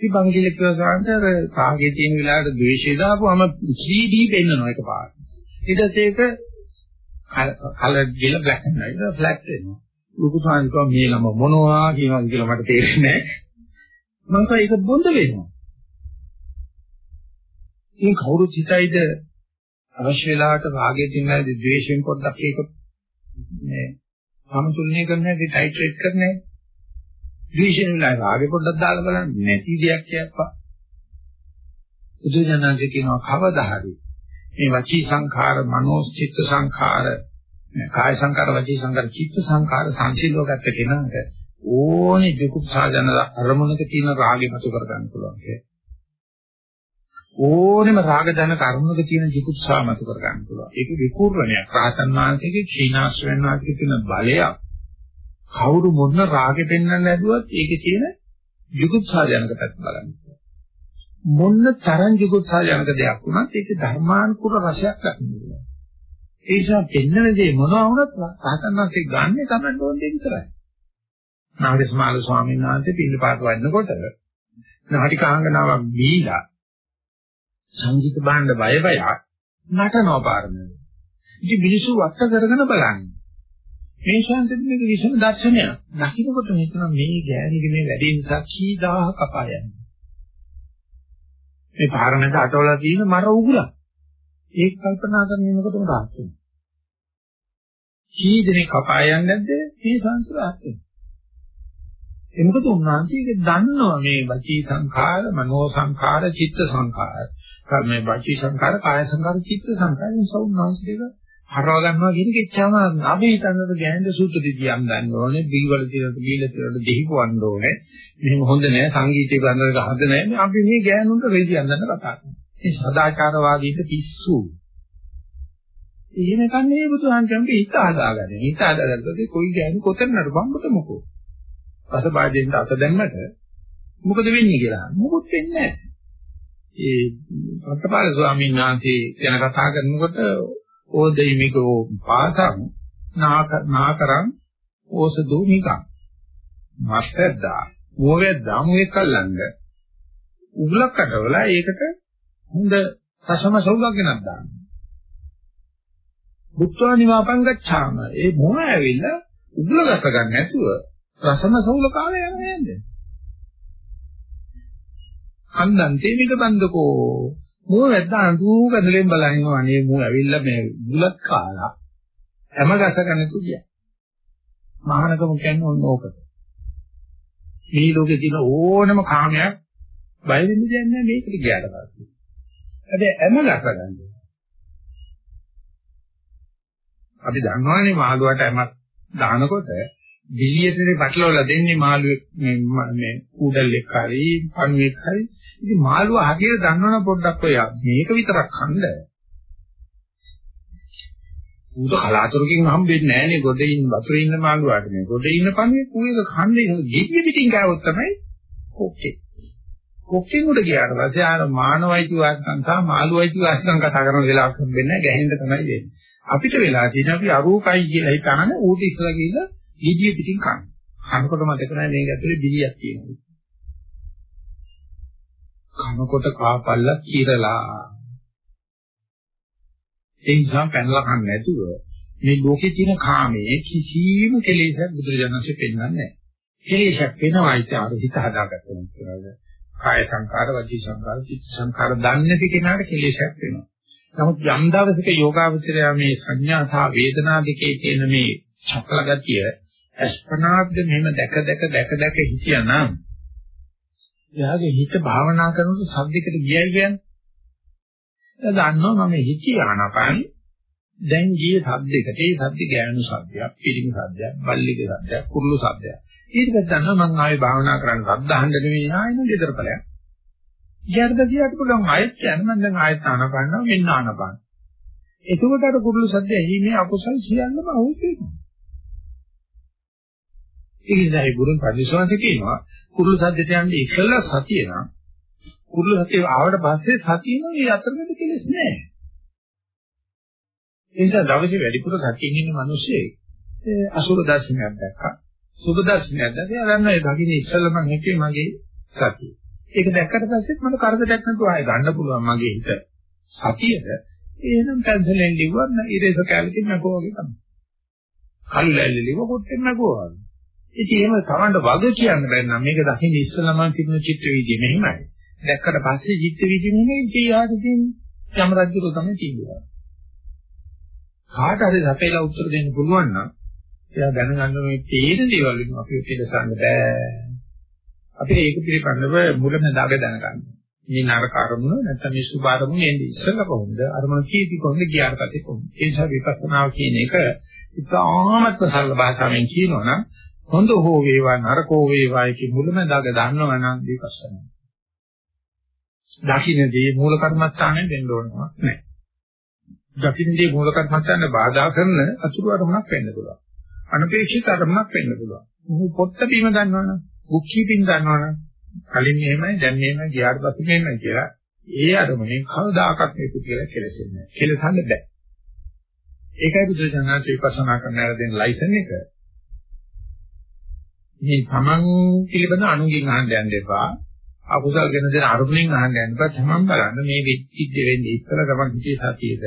ඉතින් බංගිල කියවසාන්තර කාගේ තියෙන වෙලාවට ද්වේෂය දාපුවම 3D පෙන්නනවා එකපාරට. ඊට පස්සේ ඒක කලර්ඩ් ගිහලා බ්ලැක් ඇන්ඩ් වයිට් ෆ්ලැට් වෙනවා. ලොකු සාංශකව මේ ළම මොනවා කියනවාද කියලා මට තේරෙන්නේ නැහැ. මම කිව්වා ඒක බොඳ වෙනවා. ඉතින් කවුරුත් හිතයිද අවශ්‍ය වෙලාවට රාගයේ තියෙනදී ද්වේෂයෙන් පොඩ්ඩක් ඒක මේ සමතුලනය කරන්න හැටි ටයිට්‍රේට් කරන්නේ ද්වේෂයෙන් වෙලාව රාගෙ පොඩ්ඩක් දාලා බලන්න නැති දෙයක් කියප්පා උදේජනන්සේ කියනවා කවදා හරි මේ වචී සංඛාර මනෝ චිත්ත සංඛාර කාය සංඛාර වචී සංඛාර චිත්ත සංඛාර සංසිද්ධවගත්ත කෙනාට ඕනේ දුක සාජන අරමුණක තියෙන රාගෙ මතු කර ගන්න පුළුවන් කියලා ඕනෙම රාග ධන කර්මවල තියෙන jigutsa මත කර ගන්න පුළුවන්. ඒක විකූර්ණයක්. රාතන් වහන්සේගේ ක්ෂීණාශ්‍රයන් වාගේ තියෙන බලයක්. කවුරු මොන රාගෙ පෙන්වන්න ඇදුවත් ඒකේ තියෙන jigutsa ජනක පැත්ත බලන්න. මොන තරම් jigutsa ජනක දෙයක් වුණත් ඒකේ ධර්මානුකූල රසයක් ගන්න ඒ නිසා පෙන්වන දේ මොනවා වුණත් රාතන් වහන්සේ ගන්නෙ තමයි ඕන දෙයක් විතරයි. නාගස්මාල ස්වාමීන් වහන්සේ පිළිපාත වන්නකොට නාටි කාංගනාවක් දීලා සංගීත භාණ්ඩ බය බය නටනවා පාරමී. ඉතින් මිනිස්සු වට කරගෙන බලන්නේ. මේ ශාන්තිද මේක විසම දර්ශනයක්. දකින්නකොට හිතන මේ ගෑණිගේ මේ වැඩේ නිසා කී දහහක් අපාය යනවා. මේ පාරමීට අටවලා තියෙන මර උගුලක්. ඒක කල්පනා කරගෙන ඉන්නකොටම කාත් වෙනවා. කී දෙනෙක් අපාය යන්නේ නැද්ද? මේ සංස්කාරات. ඒ මොකද උන්වහන්සේ ඒක දන්නවා මේ වචී සංඛාර, මනෝ සංඛාර, චිත්ත සංඛාර. මේ වචී සංඛාර, කාය සංඛාර, චිත්ත සංඛාර නිසා උන්වහන්සේ දෙක හරව ගන්නවා කියන එක එච්චම අපි හිතන්නද ගැහෙන්ද සූත්‍ර දිගියම් ගන්න ඕනේ, බීවල තියෙන බීල තියෙන දෙහිපවන්න ඕනේ. මෙහෙම හොඳ නෑ, සංගීතය ගන්නක හද නෑ. අපි මේ ගෑනුන්ට රෙදි අඳන්න කතා කරනවා. මේ සදාචාරවාදීට පිස්සු. එහෙම කන්නේ බුදුහාන්තරන්ගේ හිත හදාගන්න. හිත හදාගත්තොත් කොයි ගෑනු කොතනද බම්බට මොකෝ. රසභාජෙන්ට අත දැම්මට මොකද වෙන්නේ කියලා. මොකුත් වෙන්නේ නැහැ. ඒ පත්තපාල ස්වාමීන් වහන්සේ ගැන කතා කරනකොට ඕදෙයිමිකෝ පාතං නාකරං ඕසදෝ මිකං මස්තද්දා මොවෙද්දා මොේ කල්ලංග උගලක් කඩවලා ඒකට හොඳ රසම සෞලක් ගෙනත් දානවා බුත්වා නිවාපං ගච්ඡාම ඒ මොහ ඇවිල්ලා උගල ගස ගන්න නැතුව රසම සෞල කාලේ යන්නේ නේද? අන්දන් තේමික බන්දකෝ මෝ වැද්දා අඳු කඳලෙන් බලනවා අනේ මෝ ඇවිල්ලා මේ බුලත් කාලා හැම ගස ගන්න තුදිය. මහානකම කියන්නේ ඔන්න ඕකට. මේ ලෝකේ තියෙන ඕනම කාමයක් බය වෙන්න දෙයක් නැහැ මේකට ගියාට පස්සේ. හැබැයි හැම ගස ගන්න. අපි දන්නවානේ මාළුවට හැමක් දානකොට දිලියටනේ පැටලවලා දෙන්නේ මාළුවෙක් මේ මේ කුඩල්ලෙක් හරි පණුවෙක් හරි. ඉතින් මාළුව හරියට දන්නවනම් පොඩ්ඩක් ඔය මේක විතරක් ඛණ්ඩ. ඌට කලාතුරකින් හම්බෙන්නේ නැහනේ ගොඩේ ඉන්න වතුරේ ඉන්න මාළුවාට මේ ගොඩේ ඉන්න පණුවෙක් ඌ එක ඛණ්ඩේ ගෙඩිය පිටින් ගාවොත් තමයි කොක්කේ. කොක්කෙන් උඩ ගියාට පස්සේ ආන මානවයිති වාස්කම් සහ මාළුවයිති වාස්කම් කතා කරන වෙලාවක් හම්බෙන්නේ නැහැ ගැහෙන්න තමයි වෙන්නේ. අපිට වෙලා තියෙන අපි අරූපයි කියලා හිතනන ඌට ඉස්සලා ගිහිල්ලා ඊදිය පිටින් කන. කනකොට මතක නැහැ මේක ඇතුලේ බිලියක් තියෙනවා. කනකොට කාපල්ලා කිරලා. ඒ නිසා පැනලා කන්න නැතුව මේ ලෝකේ තියෙන කාමයේ කිසිම කෙලෙසක් බුදුරජාණන්සේ පෙන්වන්නේ නැහැ. කෙලෙසක් වෙනවායි අර හිත හදාගත්තා නේද? කාය සංකාර, වචී සංකාර, චිත්ත සංකාර දන්නේ නැති කෙනාට කෙලෙසක් වෙනවා. නමුත් යම් දවසක යෝගාවචරය මේ සංඥා සහ වේදනා දෙකේ තියෙන මේ චක්ල ගතිය අස්පනාද්ද මෙහෙම දැක දැක දැක දැක හිටියානම් එයාගේ හිත භාවනා කරනකොට සද්දයකට ගියයි කියන්නේ. එයා දන්නවා මම හිතියානපන් දැන් ගියේ සද්දයකට. ඒ සද්ද ගෑනු සද්දයක්, පිළිමි සද්දයක්, බල්ලිගේ සද්දයක්, කුරුළු සද්දයක්. ඊට පස්සේ දන්නවා මම ආයේ භාවනා කරන්න සද්ද අහන්න නෙවෙයි ආයෙත් ගෙදරපලයක්. ඊට පස්සේ යට පුළුවන් ආයෙත් යන්න මම දැන් ආයෙත් ආනපන්නවා මෙන්න ආනපන්. එතකොට අර කුරුළු සද්ද ඇහිීමේ අකුසල් සියල්ලම අහුවෙනවා. ඒ නිසා ඒ ගුරුන් පරිශ්‍රවන්ත කියනවා කුරුළු සද්දට යන්නේ ඉස්සෙල්ලා සතිය නම් කුරුළු සතිය ආවට පස්සේ සතිය නම් ඒ අතරමැද කෙලස් නැහැ. ඒ නිසා දවසේ වැඩිපුර සතියින් ඉන්න මිනිස්සේ අසුර දර්ශනයක් දැක්කා. සුබ දර්ශනයක් දැක්කා. එයා දන්නා ඒ දකින්නේ ඉස්සෙල්ලා මම හිතුවේ මගේ සතිය. ඒක දැක්කට පස්සෙත් මට කරදරයක් නැතුව ආයෙ ගන්න පුළුවන් මගේ හිත. සතියද එහෙනම් පැන්සලෙන් ලිව්වම ඉරේස කැලකින් නැකෝ වගේ තමයි. කල්ු ලැල්ලි ලිව කොටෙන් නැකෝ වගේ. ඉතින් එහෙම තමන්ට වග කියන්න බැරි නම් මේක දකින්න ඉස්සෙල්ලා මම තිබුණ චිත්ත වීදිය මෙහෙමයි. දැක්කට පස්සේ චිත්ත වීදිය නෙමෙයි ඉතින් යාට තියෙන්නේ යම රජුක තමයි තියෙන්නේ. කාට හරි සපේලා උත්තර දෙන්න පුළුවන් නම් එයා දැනගන්න මේ තේන දේවල් වලින් අපි පිළිසන්න බෑ. අපිට ඒක පිළිබඳව මුලමඳාග දැනගන්න. මේ නරක අරමුණ නැත්නම් මේ සුභ අරමුණ එන්නේ ඉස්සෙල්ලා කොහොමද? අරමුණ කීටි කොහොමද ගියාට පස්සේ කොහොමද? ඒ නිසා විපස්සනාව කියන එක ඉතාමත්ම සරල භාෂාවෙන් කියනවනම් හොඳ හෝ වේවා නරක හෝ වේවා කියන මුලමඳාග දන්නවා නම් විපස්සනා. දකින්නේ මූල කර්මස්ථානයෙන් දෙන්න ඕනවක් නැහැ. දකින්නේ මූල කර්මස්ථාන බාධා කරන අතුරු අරමුණක් වෙන්න පුළුවන්. අනපේක්ෂිත අරමුණක් වෙන්න පුළුවන්. මොහොත පොත්ත බීම දන්නවනම්, කුක්කීපින් දන්නවනම්, කලින් මෙහෙමයි දැන් මෙහෙමයි ගියාට පස්සේ මෙහෙමයි කියලා ඒ අරමුණෙන් කවදාකවත් මේක කියලා කෙලෙසෙන්නේ නැහැ. කෙලසන්න බෑ. ඒකයි බුදුසසුනාට විපස්සනා කරන්න දෙන ලයිසන් එක. මේ තමන් පිළිබඳ අනුගින් අහන්න යන්න එපා. අකුසල් ගැන දෙන අරුණෙන් අහන්න යනකොට තමන් බලන්න මේ විචිද්ද වෙන්නේ ඉස්සර ගමන් හිතේ සතියද.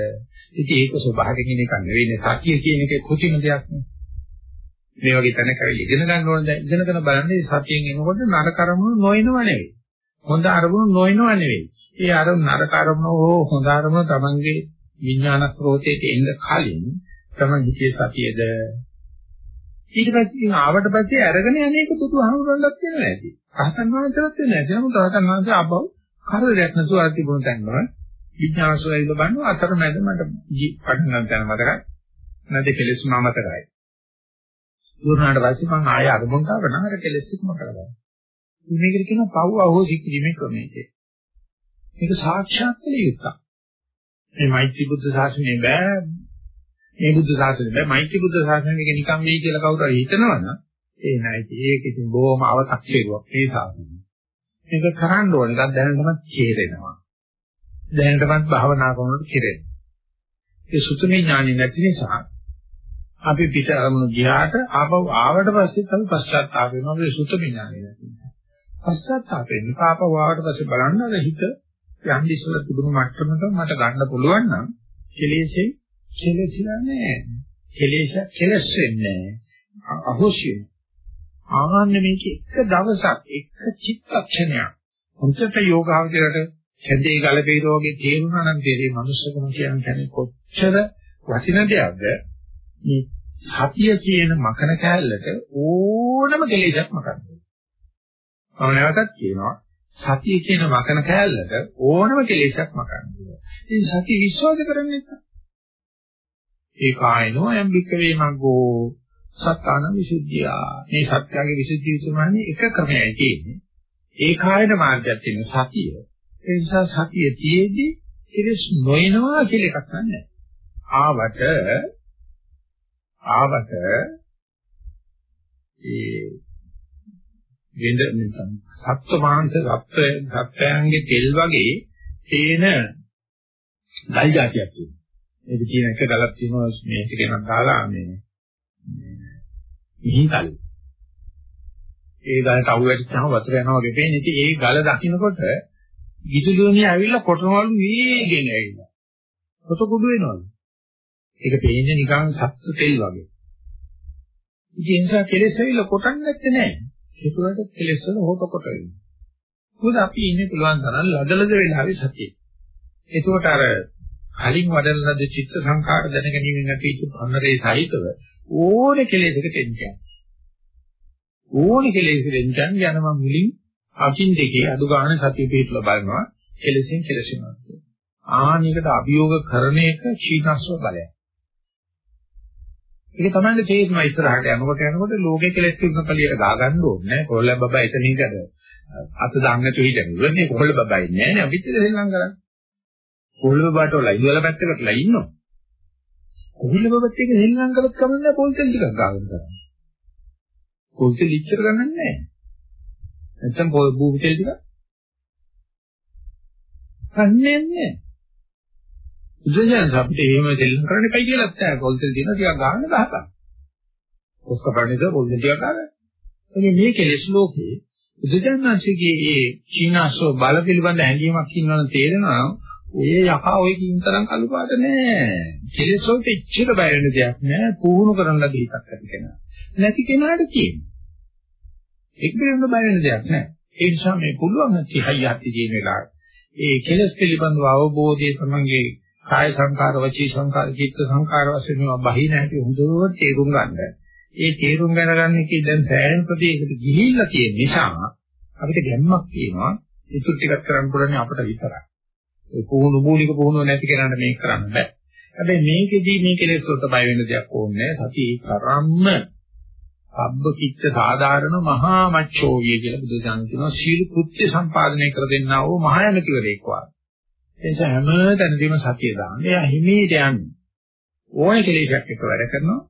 ඉතින් ඒක ස්වභාවයෙන් එකක් නෙවෙයි සතිය කියන එකේ කුචින දෙයක් නේ. මේ වගේ තැනක ඉගෙන ගන්න ඕන දැන් ඉගෙනගෙන බලන්නේ සතියෙන් එනකොට නරක අරමුණු නොයනව නෙවෙයි. හොඳ අරමුණු නොයනව නෙවෙයි. ඒ අර නරක අරමුණු හෝ හොඳ අරමුණු තමන්ගේ විඥාන ස්රෝතයට එන්න කලින් තමන් හිතේ සතියද ඊට පස්සේ ආවට පස්සේ අරගෙන යන්නේක බුදුහාමුදුරන්වත් වෙනවා ඇති. රහතන් වහන්සේලාත් වෙනවා ඇති. නමුත් රහතන් වහන්සේ ආපහු කරදරයක් නැතුව අර තිබුණු තැනම විඥානසෝය ඉලබන්න අතරමැද මට පටන් ගන්න තැන මතකයි. නැද කෙලෙස් මා මතකයි. දුරනාට පස්සේ මම ආය අරමුණට ආවම අර කෙලෙස් එක මතක ගන්නවා. මේකට කියනවා පව් අහෝසි කිරීමේ ක්‍රමය කියලා. මේක සාක්ෂාත් කළ යුතුයි. මේ මෛත්‍රී බුද්ධ ශාසනය බෑ මේ බුද්ධ ශාසනය බෑ මෛත්‍රී බුද්ධ ශාසනය මේක නිකම් වෙයි කියලා කවුරු හරි හිතනවනම් ඒ නයි ඒක ඉතින් බොහොම අව탁සේරුවක් මේ ශාසනය. මේක කරන්න ඕනේ. ඒක දැනටමත් කෙරෙනවා. දැනටමත් භාවනා කරනකොට කෙරෙනවා. ඒ සුතුමේ ඥානෙ නැති නිසා අපි පිට අරමුණු ගියාට ආපහු ආවට පස්සේ තමයි පශ්චාත්තාප වෙනවා. මේ සුතුමේ ඥානෙ නැති නිසා. පශ්චාත්තාප වෙන්නේ ආපහු ආවට පස්සේ බලන්න අර හිත යන්නේ ඉස්සෙල්ලා තිබුණු මට්ටමක මට ගන්න පුළුවන් නම් කෙලෙසේ කෙලෙසිලා නැහැ. කෙලෙස කෙලස් වෙන්නේ නැහැ. අහෝසිය. ආගන්න මේක එක දවසක් එක චිත්තක්ෂණයක් හොඳට යෝගාවචරයට හැදේ ගලපේ රෝගේ තේරුණා නම් තේරෙයි මනුස්සකම කියන්නේ කොච්චර වටින දෙයක්ද මේ සතිය කියන මකන කැලලට ඕනම කෙලෙසක් මකන්න. මම නැවතත් කියනවා සතිය කියන මකන කැලලට ඕනම කෙලෙසක් මකන්න. ඉතින් සතිය විශ්වාස කරන්නේ නැත්නම් ඒ කායනෝ යම් බික්කවේ මග්ගෝ සත්තාන විසුද්ධිය. මේ සත්‍යයේ විසුද්ධිය කියන්නේ එක ක්‍රමයයි තියෙන්නේ. ඒ කායන මාර්ගයක් තියෙන සතිය. ඒ නිසා සතිය තියේදී ඉරිස් නොයනවා කියලා එකක් නැහැ. ආවට ආවට ඒ වෙන සත්ත්වමාංශ සත්ත්වයන්ගේ තෙල් වගේ තේන ගල් జాතියක් තියෙනවා. මේක තියෙන එක ගලක් තියෙනවා මේ ටිකක් දාලා මේ මිහිකල්. ඒ ගලට අවු වැටිච්චාම වතුර යනවා වගේ පේන්නේ. ඉතින් ඒ ගල දකින්නකොට විදුලියෝනේ ඇවිල්ලා කොටනවලු වේගෙන ඇවිල්ලා. කොට කුඩු වෙනවලු. ඒක පේන්නේ නිකන් සත්තු තෙල් වගේ. ඉතින් ඒ නිසා කෙලෙස් ඇවිල්ලා කොටන්නේ නැත්තේ නෑ. ඒකවලට කෙලෙස් වල හොත කොට වෙනවා. මොකද අපි ඉන්නේ පුළුවන් තරම් ලදලද වෙලාවේ සතියේ. ඒකෝට අර කලින් වඩන ලද චිත්ත සංකාර දැනගැනීමෙන් ඇති අන්නරේ සහිතව ඕනේ කෙලෙසකට එන්නේ. ඕනේ කෙලෙසකට එන්නේ යන මම මුලින් අකින් දෙකේ අඩු ගන්න සතිය පිටුල බලනවා කෙලෙසෙන් කෙලෙසෙනවා. ආනියකට අභියෝග කරන එක ක්ෂීණස්ව බලයක්. ඒක තමයි තේරෙනවා ඉස්සරහට යනකොට යනකොට ලෝකේ කෙලෙස් තුන කලියට ගා ගන්න ඕනේ. කොල්ල බබා එතන ඉඳලා අත දාන්න තු හිටන්නේ. ඉන්නේ කොල්ල බබා ඉන්නේ නැහැ නේ අපිත් දෙල්ලම් කරන්නේ. කොල්ල බබාට වල ඉවල පැත්තකටලා ඉන්නවා. කොල්ල බබත් එක දෙල්ලම් කරත් කමන්නේ පොල්තෙල් ටිකක් ගාගෙන කරන්නේ. පොල්තෙල් ඉච්චර ගන්නන්නේ නැහැ. නැත්තම් බූ තෙල් ටික කන්නේ නැහැ. බුදුසසුන අපිට එහෙම දෙල්ලම් කරන්න එපයි කියලා නැහැ. පොල් තෙල් දින ටිකක් ගන්න ගහපන්. ඔස්කපණිද පොල් තෙල් ටිකක් ගන්න. එනේ මේ කෙලෙස් ලෝකේ බුදුජානනාංශයේ ඒ චීනාසෝ බල පිළිබඳ හැඟීමක් ඉන්නවනම් තේරෙනවා ඔය යකා ඔය කින්තරම් කළු පාට නෑ. කෙලෙස් වලට ඉච්ඡිත බය වෙන දෙයක් නෑ. පුහුණු කරන්න ලද හිතක් ඇති කෙනා. නැති කෙනාට තියෙනවා. ඒක පිළිබඳ බය වෙන දෙයක් නෑ. ඒ නිසා මේ පුළුවන් සිහයි යටි කියන වෙලාවට ඒ කෙලෙස් පිළිබඳව අවබෝධය තමංගේ කාය සංකාර, වචී සංකාර, චිත්ත සංකාර වශයෙන් මේවා බහි නැති හොඳට තේරුම් ගන්න. ඒ තේරුම් ගන්න කී දැන් සෑහෙන ප්‍රදේශයකට ගිහිල්ලා තියෙන නිසා අපිට ගැම්මක් තියෙනවා. ඒත් ටිකක් කරන්න පුළුවන් අපිට විතරයි. ඒ පුහුණු මූලික පුහුණුව නැති කෙනාට මේක කරන්න බෑ. හැබැයි මේකෙදී මේ කෙලෙස් වලට බය වෙන්න දෙයක් ඕනේ නැහැ. සතිය කරම්ම සබ්බ කිච්ච සාධාරණ මහා මච්ඡෝවිය කියලා බුදුසසුන කියනවා සීල කෘත්‍ය සම්පාදනය කර දෙන්නා වූ මහා යමතිවරයෙක් වාගේ. ඒ නිසා හැම තැනදීම සතිය දාන්න. එයා හිමීට යන්නේ. ඕන කෙලෙසක් එක වැඩ කරනවා.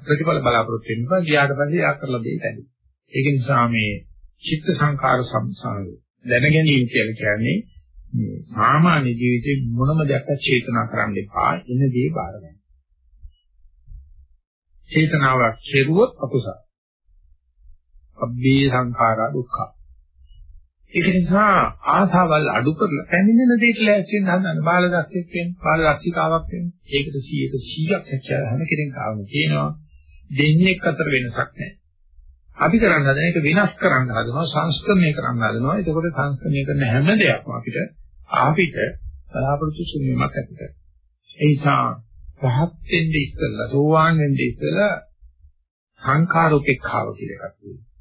ප්‍රතිඵල බලාපොරොත්තු වෙනවා. ගියාට පස්සේ යා කරලා දෙයි තැනි. ඒක නිසා මේ චිත්ත සංකාර සම්සාර දැන ගැනීම කියලා කියන්නේ මේ සාමාන්‍ය ජීවිතේ මොනම දෙයක් චේතනා කරන්න එපා. එන දේ බාර ගන්න. චේතනාවක් කෙරුවොත් අකුසල. අබ්බේ සංඛාරා දුක්ඛ. ඒක නිසා ආසාවල් අඩු කරලා පැමිණෙන දෙයට ලෑස්ති වෙන්න හදන්න බාලදක්ෂයෙක් වෙන්න බාලදක්ෂිකාවක් වෙන්න. ඒකට 100ට 100ක් හැකියාව හැම කෙනෙක් ආවම කියනවා දෙන්නේ අතර වෙනසක් නැහැ. අපි කරන්න හදන එක වෙනස් කරන්න හදනවා සංස්කරණය කරන්න හදනවා. එතකොට සංස්කරණය කරන හැම දෙයක්ම අපිට අපිට බලාපොරොත්තු සුන්වීමක් ඇති කරනවා. ඒ නිසා පහත් වෙන්නේ ඉස්සෙල්ලා සෝවාන් වෙන්නේ ඉස්සෙල්ලා සංඛාරෝපේක්ඛාව කියලා එකක් තියෙනවා.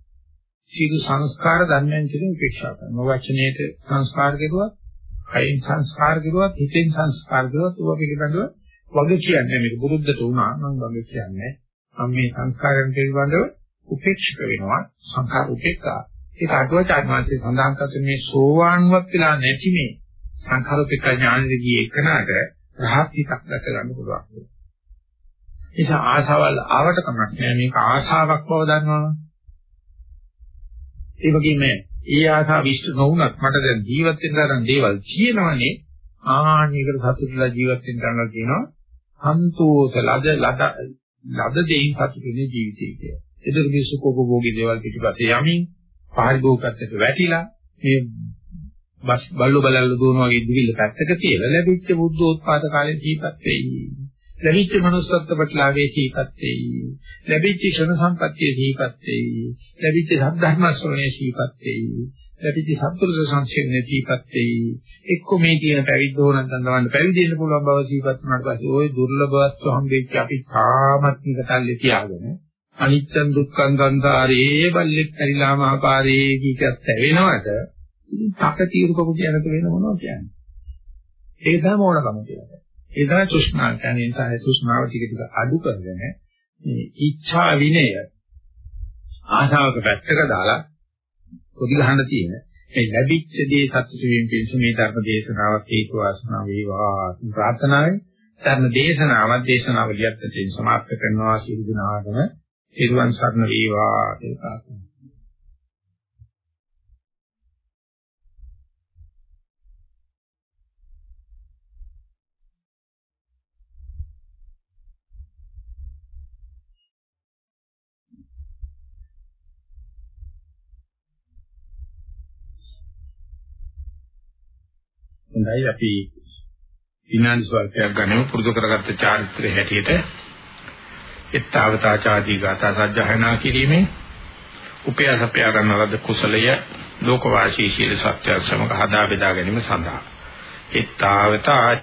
සීල සංස්කාර ධර්මයන් කියන උපේක්ෂා කරනවා. වචනයේට සංස්කාර කෙරුවත්, කයින් සංස්කාර කෙරුවත්, හිතෙන් සංස්කාර කෙරුවත් ඔබ පිළිබඳව වගේ කියන්නේ මේක බුරුද්දට වුණා නම් වගේ කියන්නේ. මම මේ සංස්කාරයන් පිළිබඳව උපේක්ෂක වෙනවා සංඛාර උපේක්ඛා. ඒක අටුවචාන් වහන්සේ සඳහන් කරන්නේ මේ සෝවාන්වත් වෙලා නැති මේ සංඛාර උපේක්ඛා ඥානෙදී එකනට රහත් හිතක් දැක ගන්න පුළුවන්. නිසා ආශාවල් ආවට කමක් නෑ මේක ආශාවක් බව දන්නවනේ. ඒ වගේම ඒ ආශාව විශ්ත නොවුනත් මට දැන් ජීවත් වෙන්න තරම් දේවල් තියෙනවනේ ආහනයකට සතුටුලා ජීවත් වෙන්න ගන්නවා කියනවා සන්තෝෂ ලද ලද ලද දෙයින් සතුටුනේ ජීවිතය කියලා. ඒක මේ සුඛෝපභෝගී දේවල් පිටිපස්සේ යමින් පාරිභෝගිකත්වයට වැටිලා මේ බස් බල්ලෝ බලල්ල දුවන වගේ දිවිල්ල පැත්තක තියලා ලැබිච්ච බුද්ධෝත්පාද කාලේ ජීවත් වෙයි. ලැබිච්ච manussත්ත්ව ප්‍රතිලාභයේ සීපත් වේයි. ලැබිච්ච ෂණ සම්පත්තියේ සීපත් වේයි. ලැබිච්ච සද්ධර්ම ශ්‍රවණයේ සීපත් වේයි. ලැබිච්ච සත්පුරුෂ සංසිද්ධියේ සීපත් වේයි. එක්ක මේ කියන පැවිද්දෝ නැත්නම් ගන්න පැවිදෙන්න පුළුවන් බව සීපත් වුණාට පස්සේ ওই දුර්ලභ වස්තු හම්බෙච්ච අපි තාමත්ම කතල්ලේ තියාගෙන අනිච්චන් දුක්ඛන් සංසාරේ බල්ලෙක් පරිලා මහපාරේ කීකත් ඇවෙනවද? තක తీරුකෝ කියන එක වෙන මොනවද කියන්නේ? ඒක තමයි ඕනකම කියන්නේ. ඒ තමයි තෘෂ්ණාව. ඒ නිසා ඒ තෘෂ්ණාව ටික ටික අඩු කරගෙන මේ ඉච්ඡා විනය ආශාවක පැත්තක දාලා පොඩි ගහන්න තියෙන මේ ලැබිච්ච දේ සතුටු වීම පිණිස මේ ධර්ම දේශනාවක් හේතු වාසනා වේවා ප්‍රාර්ථනාවෙන් ධර්ම දේශනාවක් දේශනාවලියත් දෙයින් සමාප්ත කරනවා සියලු දෙනාටම සිරුවන් සරණ වේවා කියලා ප්‍රාර්ථනා හොඳයි. අපි විනාඩි ස්වල්පයක් ගන්නව පුරුදු කරගත්ත චාරිත්‍රයේ හැටියට. එත්තාවතාචාදී ගාථා සජ්ජහනා කිරීමෙන් උපයාසපය ගන්න ලද කුසලය ලෝකවාසී ශීල සත්‍ය සමග හදා බෙදා ගැනීම සඳහා. එත්තාවතා